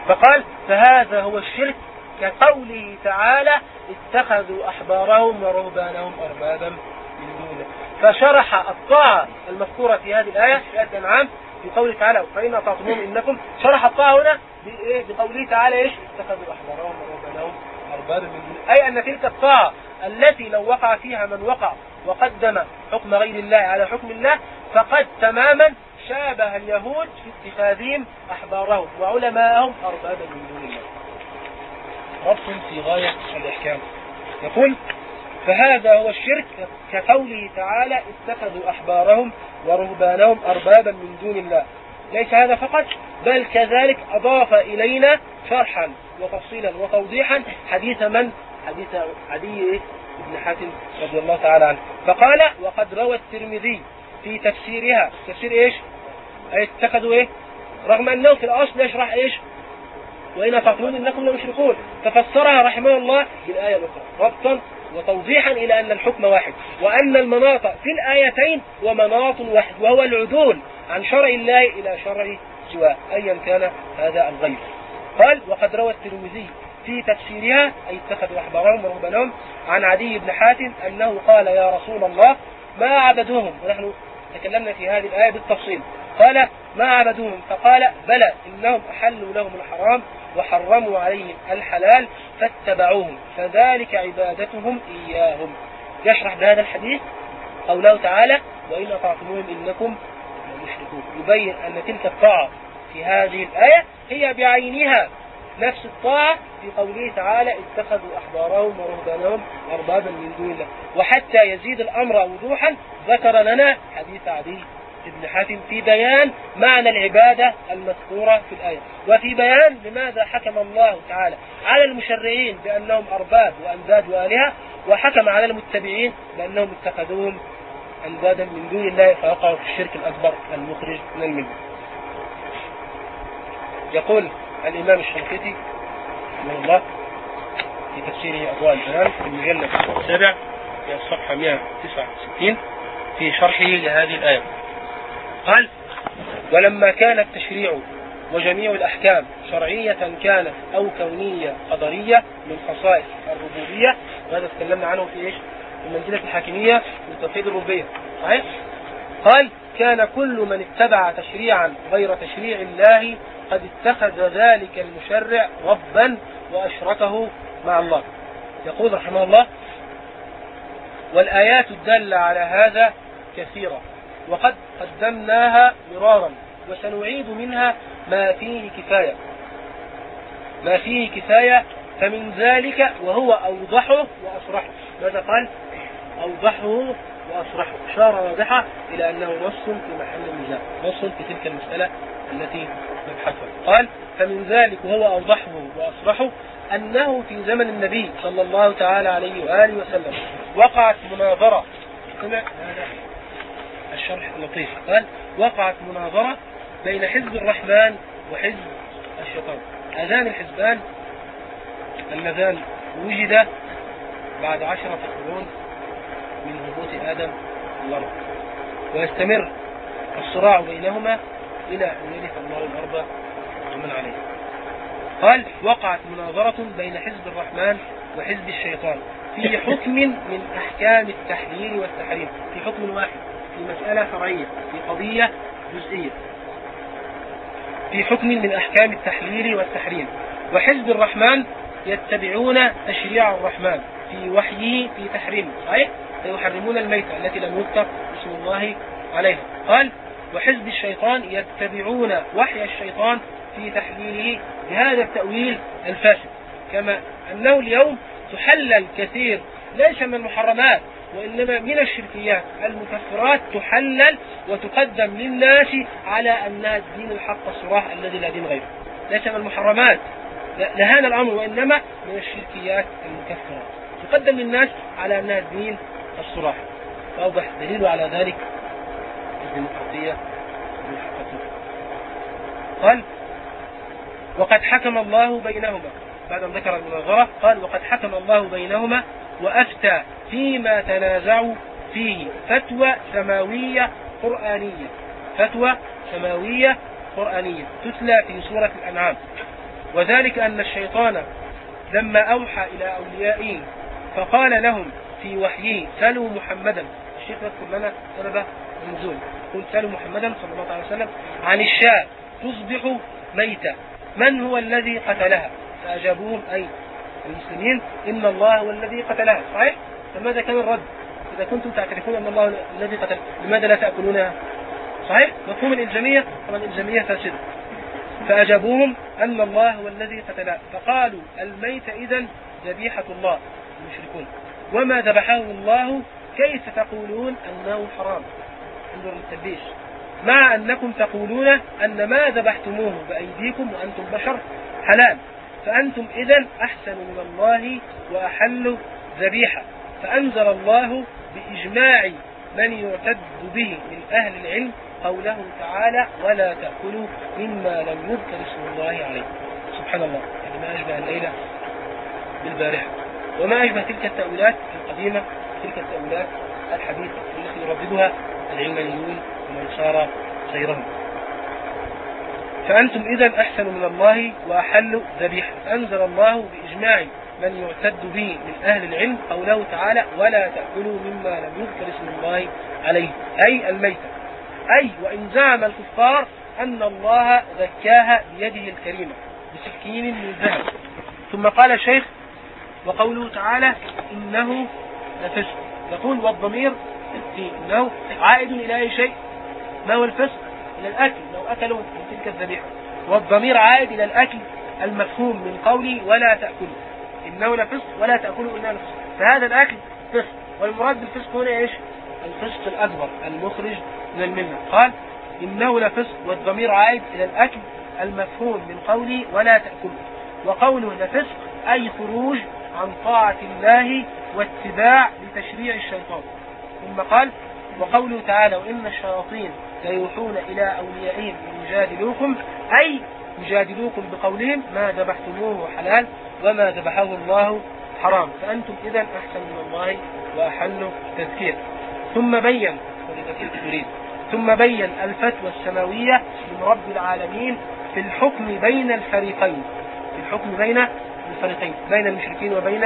فقال فهذا هو الشرك كقوله تعالى اتخذوا أحبارهم ورهبانهم أربابا من دونه. فشرح الطاعة المذكورة في هذه الآية في آية الأنعام في قوله تعالى فإن أطعتموهم إنكم. شرح الطاعة هنا بقوله تعالى إيش؟ اتخذوا أحبارهم ورهبانهم أربابا من دونه أي أن تلك الطاعة التي لو وقع فيها من وقع وقدم حكم غير الله على حكم الله فقد تماما شابه اليهود في اتخاذهم أحبارهم وعلماءهم أربابا من دون الله. ربط في غاية الإحكام. يقول فهذا هو الشرك كقوله تعالى اتخذوا أحبارهم ورهبانهم أربابا من دون الله. ليس هذا فقط بل كذلك أضاف إلينا شرحا وتفصيلا وتوضيحا حديث من؟ حديث عدي بن حاتم رضي الله تعالى عنه. فقال وقد روى الترمذي في تفسيرها. تفسير إيش؟ أي اتخذوا إيه؟ رغم أنه في الأصل يشرح إيش؟ وإن تقولون إنكم لمشركون. ففسرها رحمه الله بالآية الأخرى. ربطا وتوضيحا إلى أن الحكم واحد وأن المناط في الآيتين ومناط واحد وهو العدول عن شرع الله إلى شرع سواه أيا كان هذا الغير. قال وقد روى الترمذي في تفسيرها أي اتخذوا أحبارهم ورهبانهم عن عدي بن حاتم أنه قال يا رسول الله ما عبدوهم؟ ونحن تكلمنا في هذه الآية بالتفصيل. قال ما عبدوهم؟ فقال بلى إنهم أحلوا لهم الحرام وحرموا عليهم الحلال فاتبعوهم فذلك عبادتهم إياهم. يشرح بهذا الحديث قوله تعالى وإن أطعتموهم إنكم لمشركون. يبين أن تلك الطاعة في هذه الآية هي بعينها نفس الطاعة في قوله تعالى اتخذوا أحبارهم ورهبانهم أربابا من دون الله. وحتى يزيد الأمر وضوحا ذكر لنا حديث عدي بن حاتم في بيان معنى العبادة المذكورة في الآية. وفي بيان لماذا حكم الله تعالى على المشرعين بأنهم أرباب وأنداد وآلهة وحكم على المتبعين بأنهم اتخذوهم أندادا من دون الله فوقعوا في الشرك الأكبر المخرج من الملة. يقول الإمام الشنقيطي رحمه الله في تفسيره أضواء البيان في المجلد السابع في الصفحة 169 في شرحه لهذه الآية. قال ولما كان التشريع وجميع الأحكام شرعية كانت أو كونية قدرية من خصائص الربوبية وهذا تكلمنا عنه في إيش؟ في منزلة الحاكمية من توحيد الربوبية صحيح؟ قال كان كل من اتبع تشريعا غير تشريع الله قد اتخذ ذلك المشرع ربا وأشركه مع الله يقول رحمه الله والآيات الدالة على هذا كثيرة وقد قدمناها مرارا وسنعيد منها ما فيه كفاية. ما فيه كفاية فمن ذلك وهو أوضحه وأصرحه. ماذا قال؟ أوضحه وأصرحه. إشارة واضحة إلى أنه نص في محل النزاع نص في تلك المسألة التي نبحثها. قال فمن ذلك وهو أوضحه وأصرحه أنه في زمن النبي صلى الله تعالى عليه وآله وسلم وقعت مناظرة. سمع؟ الشرح اللطيف قال وقعت مناظرة بين حزب الرحمن وحزب الشيطان. هذان الحزبان اللذان وجد بعد عشرة قرون من هبوط آدم الأرض ويستمر الصراع بينهما إلى أن يرث الله الأرض ومن عليها قال وقعت مناظرة بين حزب الرحمن وحزب الشيطان في حكم من أحكام التحليل والتحريم. في حكم واحد. في مسألة فرعية في قضية جزئية. في حكم من أحكام التحليل والتحريم. وحزب الرحمن يتبعون تشريع الرحمن في وحيه في تحريمه صحيح؟ فيحرمون الميتة التي لم يذكر اسم الله عليها. قال وحزب الشيطان يتبعون وحي الشيطان في تحليله بهذا التأويل الفاسد. كما أنه اليوم تحلل كثير ليس من المحرمات وإنما من الشركيات المكفرات تحلل وتقدم للناس على أنها الدين الحق الصراح الذي لا دين غيره. ليس من المحرمات. لهذا الأمر وإنما من الشركيات المكفرات تقدم للناس على أنها الدين الصراح. واضح دليل على ذلك الديمقراطية والحقيقية قال وقد حكم الله بينهما. بعد أن ذكر المناظرة قال وقد حكم الله بينهما وأفتى فيما تنازعوا فيه. فتوى سماوية قرآنية. فتوى سماوية قرآنية. تتلى في سورة الأنعام. وذلك أن الشيطان لما أوحى إلى أوليائه فقال لهم في وحيه سلوا محمدا. الشيخ يذكر لنا سبب النزول. يقول سلوا محمدا صلى الله عليه وسلم. عن الشاة تصبح ميتة. من هو الذي قتلها؟ فأجابوهم أي المسلمين. إن الله هو الذي قتلها. صحيح؟ فماذا كان الرد؟ إذا كنتم تعترفون أن الله الذي قتل لماذا لا تأكلونها صحيح؟ مفهوم الإلزامية؟ طبعا الإلزامية فاسدة. فأجابوهم أن الله هو الذي قتلها فقالوا الميت إذا ذبيحة الله. المشركون. وما ذبحه الله؟ كيف تقولون أنه حرام؟ انظر التلبيس مع أنكم تقولون أن ما ذبحتموه بأيديكم وأنتم بشر حلال. فأنتم إذا أحسن من الله وأحل ذبيحة. فأنزل الله بإجماع من يعتد به من أهل العلم قوله تعالى ولا تأكلوا مما لم يذكر اسم الله عليه. سبحان الله. يعني ما أشبه الليلة بالبارحة. وما أشبه تلك التأويلات القديمة تلك التأويلات الحديثة التي يرددها العلمانيون ومن سار سيرهم فأنتم إذا أحسن من الله وأحل ذبيحة. أنزل الله بإجماع من يعتد به من أهل العلم قوله تعالى ولا تأكلوا مما لم يذكر اسم الله عليه. أي الميتة. أي وإن زعم الكفار أن الله ذكاها بيده الكريمة بسكين من ذهب. ثم قال الشيخ وقوله تعالى إنه لفسق. يقول والضمير إنه عائد إلى أي شيء؟ ما هو الفسق؟ إلى الأكل. لو أكلوا من تلك الذبيحة. والضمير عائد إلى الأكل المفهوم من قوله ولا تأكلوا. إنه لفسق ولا تأكلوا إنه لفسق. فهذا الأكل فسق. والمراد بالفسق هنا إيش؟ الفسق الأكبر المخرج من المله قال إنه لفسق والضمير عائد إلى الأكل المفهوم من قوله ولا تأكلوا. وقوله لفسق أي خروج عن طاعة الله واتباع لتشريع الشيطان. ثم قال وقوله تعالى وإن الشياطين ليوحون إلى أوليائهم يجادلوكم أي يجادلوكم بقولهم ما ذبحتموه حلال. وما ذبحه الله حرام. فأنتم إذا أحسن من الله وأحل تذكير ثم بين تريد. ثم بين الفتوى السماوية من رب العالمين في الحكم بين الفريقين. في الحكم بين الفريقين بين المشركين وبين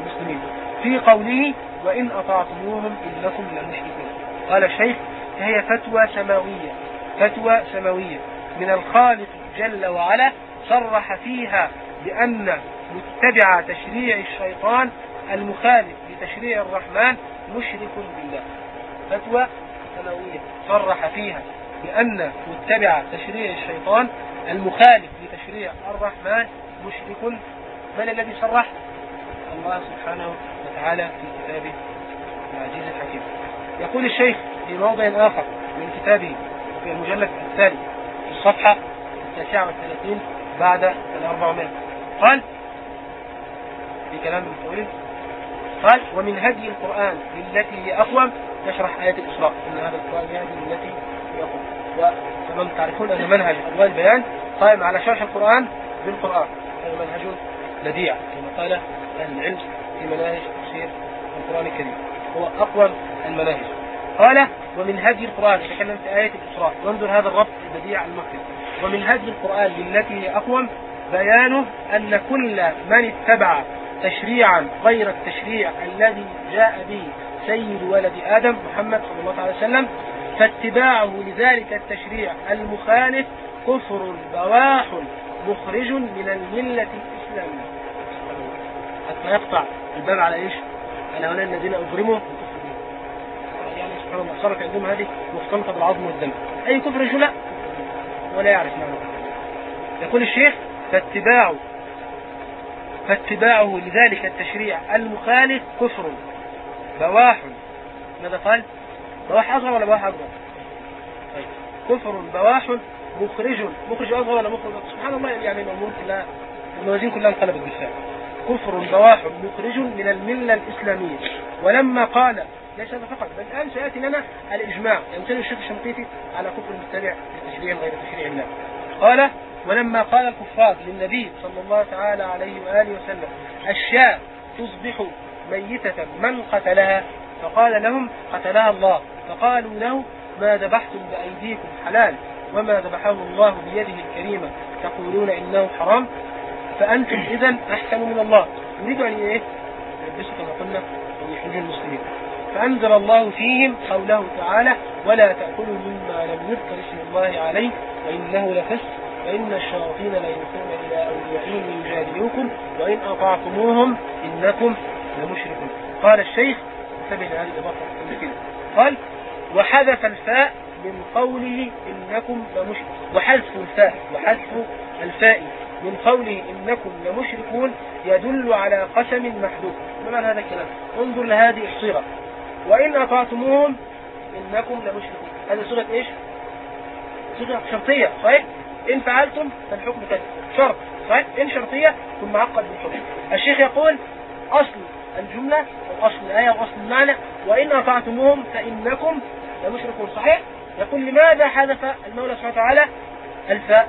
المسلمين. في قوله وإن أطعتموهم إنكم لمشركون قال الشيخ فهي فتوى سماوية فتوى سماوية. من الخالق جل وعلا صرح فيها بأن متبع تشريع الشيطان المخالف لتشريع الرحمن مشرك بالله. فتوى سماوية صرح فيها بأن متبع تشريع الشيطان المخالف لتشريع الرحمن مشرك. من الذي صرح؟ الله سبحانه وتعالى في كتابه العزيز الحكيم. يقول الشيخ في موضع آخر من كتابه في المجلد الثاني في الصفحة التاسعة والثلاثين بعد الأربعمائة. قال في كلام المسؤولين قال ومن هدي القرآن للتي هي أقوم يشرح آية الإسراء. أن هذا القرآن يهدي للتي هي أقوم وكما تعرفون أن منهج أضواء البيان قائم على شرح القرآن بالقرآن. هذا منهج بديع كما قال أهل العلم في مناهج تفسير القرآن الكريم. هو أقوى المناهج. قال ومن هدي القرآن يتكلم في آية الإسراء. وانظر هذا الربط البديع المكتب ومن هدي القرآن للتي هي أقوم بيانه أن كل من اتبع تشريعا غير التشريع الذي جاء به سيد ولد آدم محمد صلى الله عليه وسلم فاتباعه لذلك التشريع المخالف كفر بواح مخرج من الملة الإسلامية حتى يقطع الباب على إيش؟ على هؤلاء الذين أجرموا يعني سبحان الله صارت عندهم هذه مختلطة بالعظم والدم. أي كفر لا. ولا يعرف معنى يقول الشيخ فاتباعه فاتباعه لذلك التشريع. المخالف كفر. بواح. ماذا قال؟ بواح أصغر ولا بواح أكبر؟ طيب. كفر بواح مخرج. مخرج أصغر ولا مخرج؟ سبحان الله يعني الأمور كلها الموازين كلها انقلبت بالفعل. كفر بواح مخرج من الملة الإسلامية. ولما قال ليس هذا فقط بل الآن سيأتي لنا الإجماع. يمثل الشيخ الشنقيطي على كفر المتبع لتشريع غير تشريع الله. قال ولما قال الكفار للنبي صلى الله تعالى عليه وآله وسلم أشياء تصبح ميتة من قتلها؟ فقال لهم قتلها الله. فقالوا له ما ذبحتم بأيديكم حلال وما ذبحه الله بيده الكريمة. تقولون إنه حرام؟ فأنتم إذا أحسن من الله. يريد أن إيه؟ يلبسوا كما قلنا ويحرجوا المسلمين. فأنزل الله فيهم قوله تعالى ولا تأكلوا مما لم يذكر اسم الله عليه وإنه لفسق. وإن الشياطين لا يوحون إلى أوليائهم يجادلوكم وإن أطعتموهم إنكم لمشركون. قال الشيخ انتبه لهذه الإضافة قال وحذف الفاء من قوله إنكم لمشركون. وحذف الفاء وحذف الفاء من قوله إنكم لمشركون يدل على قسم محدود ما معنى هذا الكلام؟ انظر لهذه الصيغة وإن أطعتموهم إنكم لمشركون. هذه صيغة إيش؟ صيغة شرطية صحيح؟ إن فعلتم فالحكم كذا شرط. صحيح إن شرطية ثم عقد بالحكم. الشيخ يقول أصل الجملة أو أصل الآية أو أصل المعنى وإن أطعتموهم فإنكم لمشركون. صحيح؟ يقول لماذا حذف المولى سبحانه وتعالى الفاء؟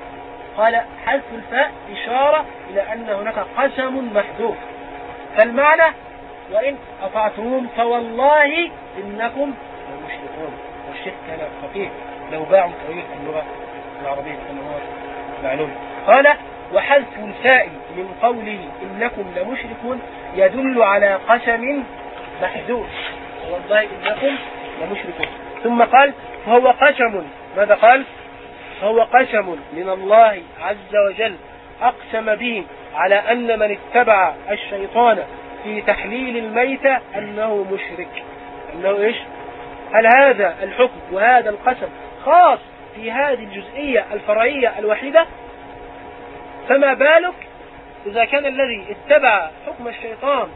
قال حذف الفاء إشارة إلى أن هناك قسم محذوف. فالمعنى وإن أطعتموهم فوالله إنكم لمشركون. والشيخ كان فقيه لو باع طويل اللغة العربية كما هو معلوم. قال وحذف الفاء من قوله إنكم لمشركون يدل على قسم محذوف. والله إنكم لمشركون. ثم قال فهو قسم. ماذا قال؟ فهو قسم من الله عز وجل أقسم به على أن من اتبع الشيطان في تحليل الميتة أنه مشرك. أنه إيش؟ هل هذا الحكم وهذا القسم خاص في هذه الجزئية الفرعية الوحيدة فما بالك إذا كان الذي اتبع حكم الشيطان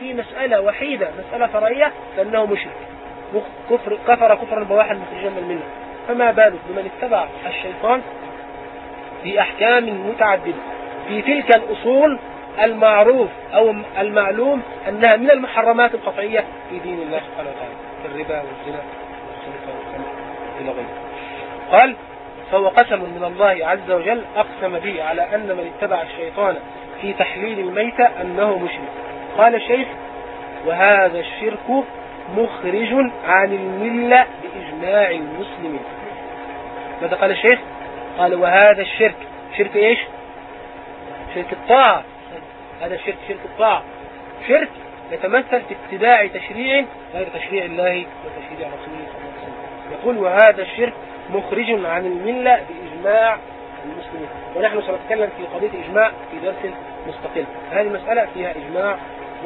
في مسألة وحيدة مسألة فرعية فإنه مشرك. كفر كفر كفرا بواحا مخرجا من الملة. فما بالك بمن اتبع الشيطان في أحكام متعددة؟ في تلك الأصول المعروف أو المعلوم أنها من المحرمات القطعية في دين الله سبحانه وتعالى كالربا والزنا والخمر إلى غيره. قال فهو قسم من الله عز وجل أقسم به على أن من اتبع الشيطان في تحليل الميتة أنه مشرك. قال الشيخ وهذا الشرك مخرج عن الملة بإجماع المسلمين. ماذا قال الشيخ؟ قال وهذا الشرك. شرك إيش؟ شرك الطاعة. هذا الشرك شرك الطاعة. شرك يتمثل في اتباع تشريع غير تشريع الله وتشريع رسوله صلى الله عليه وسلم. يقول وهذا الشرك مخرج عن الملة بإجماع المسلمين. ونحن سنتكلم في قضية إجماع في درس مستقل. هذه المسألة فيها إجماع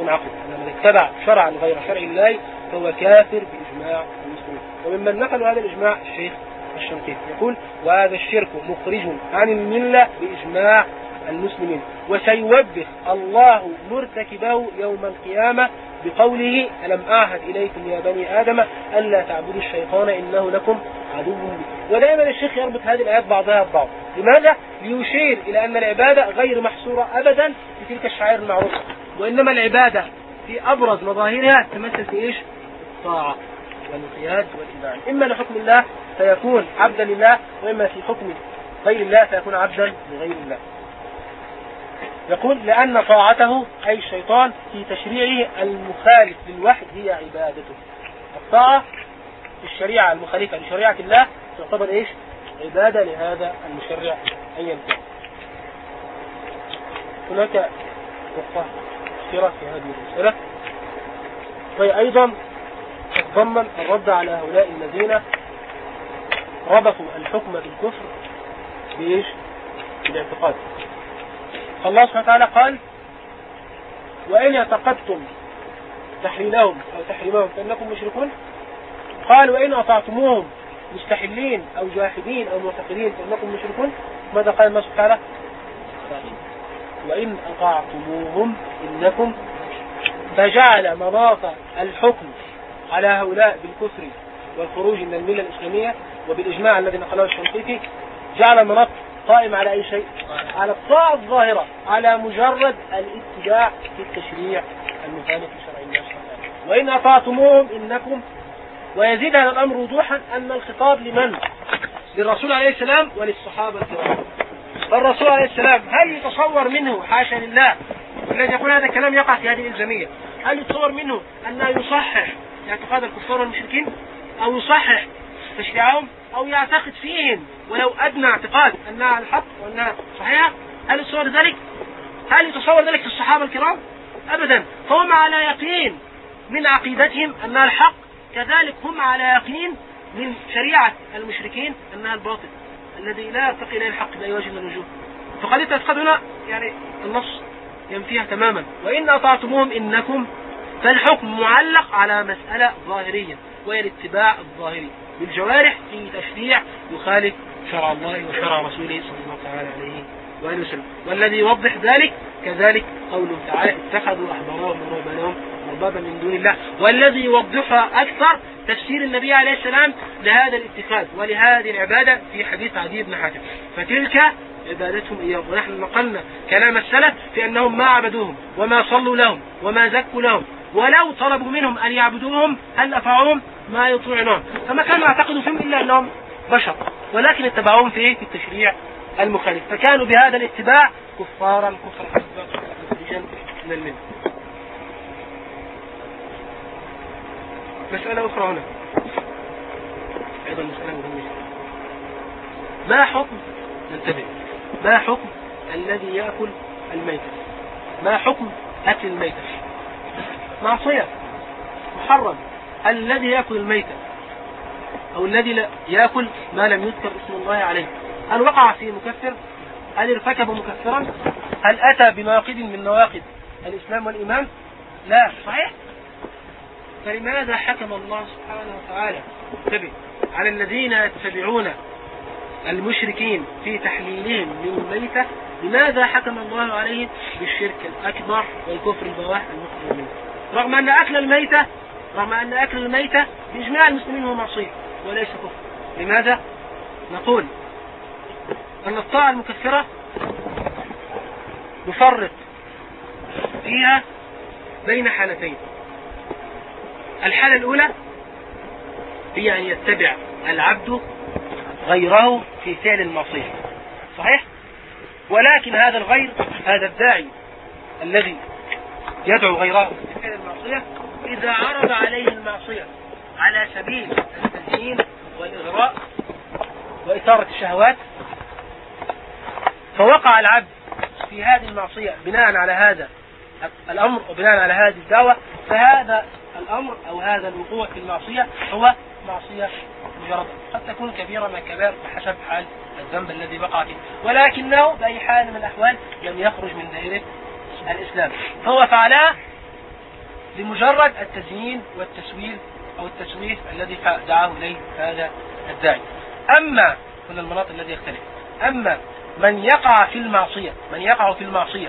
منعقد. من اتبع شرعا غير شرع الله فهو كافر بإجماع المسلمين. وممن نقل هذا الإجماع الشيخ الشنقيطي. يقول وهذا الشرك مخرج عن الملة بإجماع المسلمين. وسيوبخ الله مرتكبه يوم القيامة بقوله ألم أعهد إليكم يا بني آدم ألا تعبدوا الشيطان إنه لكم عدو ودائما الشيخ يربط هذه الآيات بعضها ببعض. لماذا؟ ليشير إلى أن العبادة غير محصورة أبدا في تلك الشعائر المعروفة. وإنما العبادة في أبرز مظاهرها تمثل في إيش؟ الطاعة والانقياد والإذعان إما لحكم الله فيكون عبدا لله وإما في حكم غير الله فيكون عبدا لغير الله. يقول لأن طاعته أي الشيطان في تشريعه المخالف للوحي هي عبادته. الطاعة الشريعة المخالفة لشريعة الله تعتبر إيش؟ عبادة لهذا المشرع أيا كان هناك نقطة أخيرة في هذه المسألة. وهي أيضا تتضمن الرد على هؤلاء الذين ربطوا الحكم بالكفر بإيش؟ بالاعتقاد. فالله سبحانه وتعالى قال وإن اعتقدتم تحليلهم أو تحريمهم فإنكم مشركون قال وإن أطعتموهم مستحلين أو جاحدين أو معتقدين فإنكم مشركون؟ ماذا قال الله سبحانه وإن أطعتموهم إنكم فجعل مناط الحكم على هؤلاء بالكفر والخروج من الملة الإسلامية وبالإجماع الذي نقله الشنقيطي جعل المناط قائم على أي شيء؟ على الطاعة الظاهرة على مجرد الاتباع في التشريع المخالف لشرع الله سبحانه وإن أطعتموهم إنكم ويزيد هذا الأمر وضوحا أن الخطاب لمن؟ للرسول عليه السلام وللصحابة الكرام. فالرسول عليه السلام هل يتصور منه حاشا لله؟ الذي يقول هذا الكلام يقع في هذه الإلزامية هل يتصور منه أنه يصحح اعتقاد الكفار والمشركين؟ أو يصحح تشريعهم أو يعتقد فيهم ولو أدنى اعتقاد أنها الحق وأنها صحيحة هل يتصور ذلك؟ هل يتصور ذلك في الصحابة الكرام؟ أبدا. فهم على يقين من عقيدتهم أنها الحق كذلك هم على يقين من شريعة المشركين أنها الباطل الذي لا يرتقي إليه الحق بأي وجه من الوجوه. فقضية الاعتقاد هنا يعني النص ينفيها تماما. وإن أطعتموهم إنكم فالحكم معلق على مسألة ظاهرية وهي الاتباع الظاهري بالجوارح في تشريع يخالف شرع الله وشرع رسوله صلى الله تعالى عليه وآله وسلم. والذي يوضح ذلك كذلك قوله تعالى اتخذوا أحبارهم ورهبانهم أربابا من دون الله. والذي يوضحها أكثر تفسير النبي عليه السلام لهذا الاتخاذ ولهذه العبادة في حديث عدي بن حاتم. فتلك عبادتهم إياه ونحن نقلنا كلام السلف في أنهم ما عبدوهم وما صلوا لهم وما زكوا لهم. ولو طلبوا منهم أن يعبدوهم هل أفعوهم ما يطيعونهم فما كانوا يعتقدوا فيهم إلا أنهم بشر ولكن اتبعوهم في إيه؟ في التشريع المخالف. فكانوا بهذا الاتباع كفارا كفرا من الملة. مسألة أخرى هنا. أيضا مسألة مهمة. ما حكم ننتبه. ما حكم الذي يأكل الميتة. ما حكم أكل الميتة؟ معصية. محرم. الذي يأكل الميتة. أو الذي يأكل ما لم يذكر اسم الله عليه. هل وقع في مكفر؟ هل ارتكب مكفرا؟ هل أتى بناقد من نواقد الإسلام والإيمان؟ لا. صحيح؟ فلماذا حكم الله سبحانه وتعالى؟ على الذين يتبعون المشركين في تحليلهم للميتة لماذا حكم الله عليهم؟ بالشرك الأكبر والكفر البواح المخرج منه رغم أن أكل الميتة رغم أن أكل الميتة بإجماع المسلمين هو معصية وليس كفر. لماذا؟ نقول أن الطاعة المكفرة نفرق فيها بين حالتين. الحالة الأولى هي أن يتبع العبد غيره في فعل المعصية صحيح؟ ولكن هذا الغير هذا الداعي الذي يدعو غيره في فعل المعصية إذا عرض عليه المعصية على سبيل التزيين والإغراء وإثارة الشهوات فوقع العبد في هذه المعصية بناء على هذا الأمر وبناء على هذه الدعوة فهذا الأمر أو هذا الوقوع في المعصية هو معصية مجردة قد تكون كبيرة من الكبائر بحسب حال الذنب الذي وقع فيه. ولكنه بأي حال من الأحوال لم يخرج من دائرة الإسلام. فهو فعلها لمجرد التزيين والتسويل أو التسويف الذي دعاه إليه هذا الداعي. أما من المناط الذي يختلف. أما من يقع في المعصية من يقع في المعصية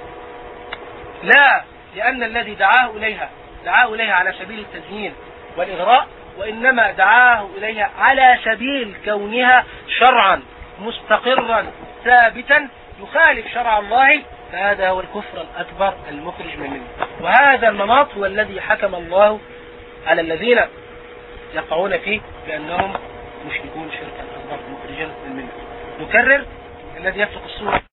لا لأن الذي دعاه إليها دعاه إليها على سبيل التزيين والإغراء وإنما دعاه إليها على سبيل كونها شرعا مستقرا ثابتا يخالف شرع الله فهذا هو الكفر الأكبر المخرج من منه. وهذا المناط هو الذي حكم الله على الذين يقعون فيه بأنهم مشركون شركا أكبر مخرجا من منه. نكرر الذي يفتق الصورة.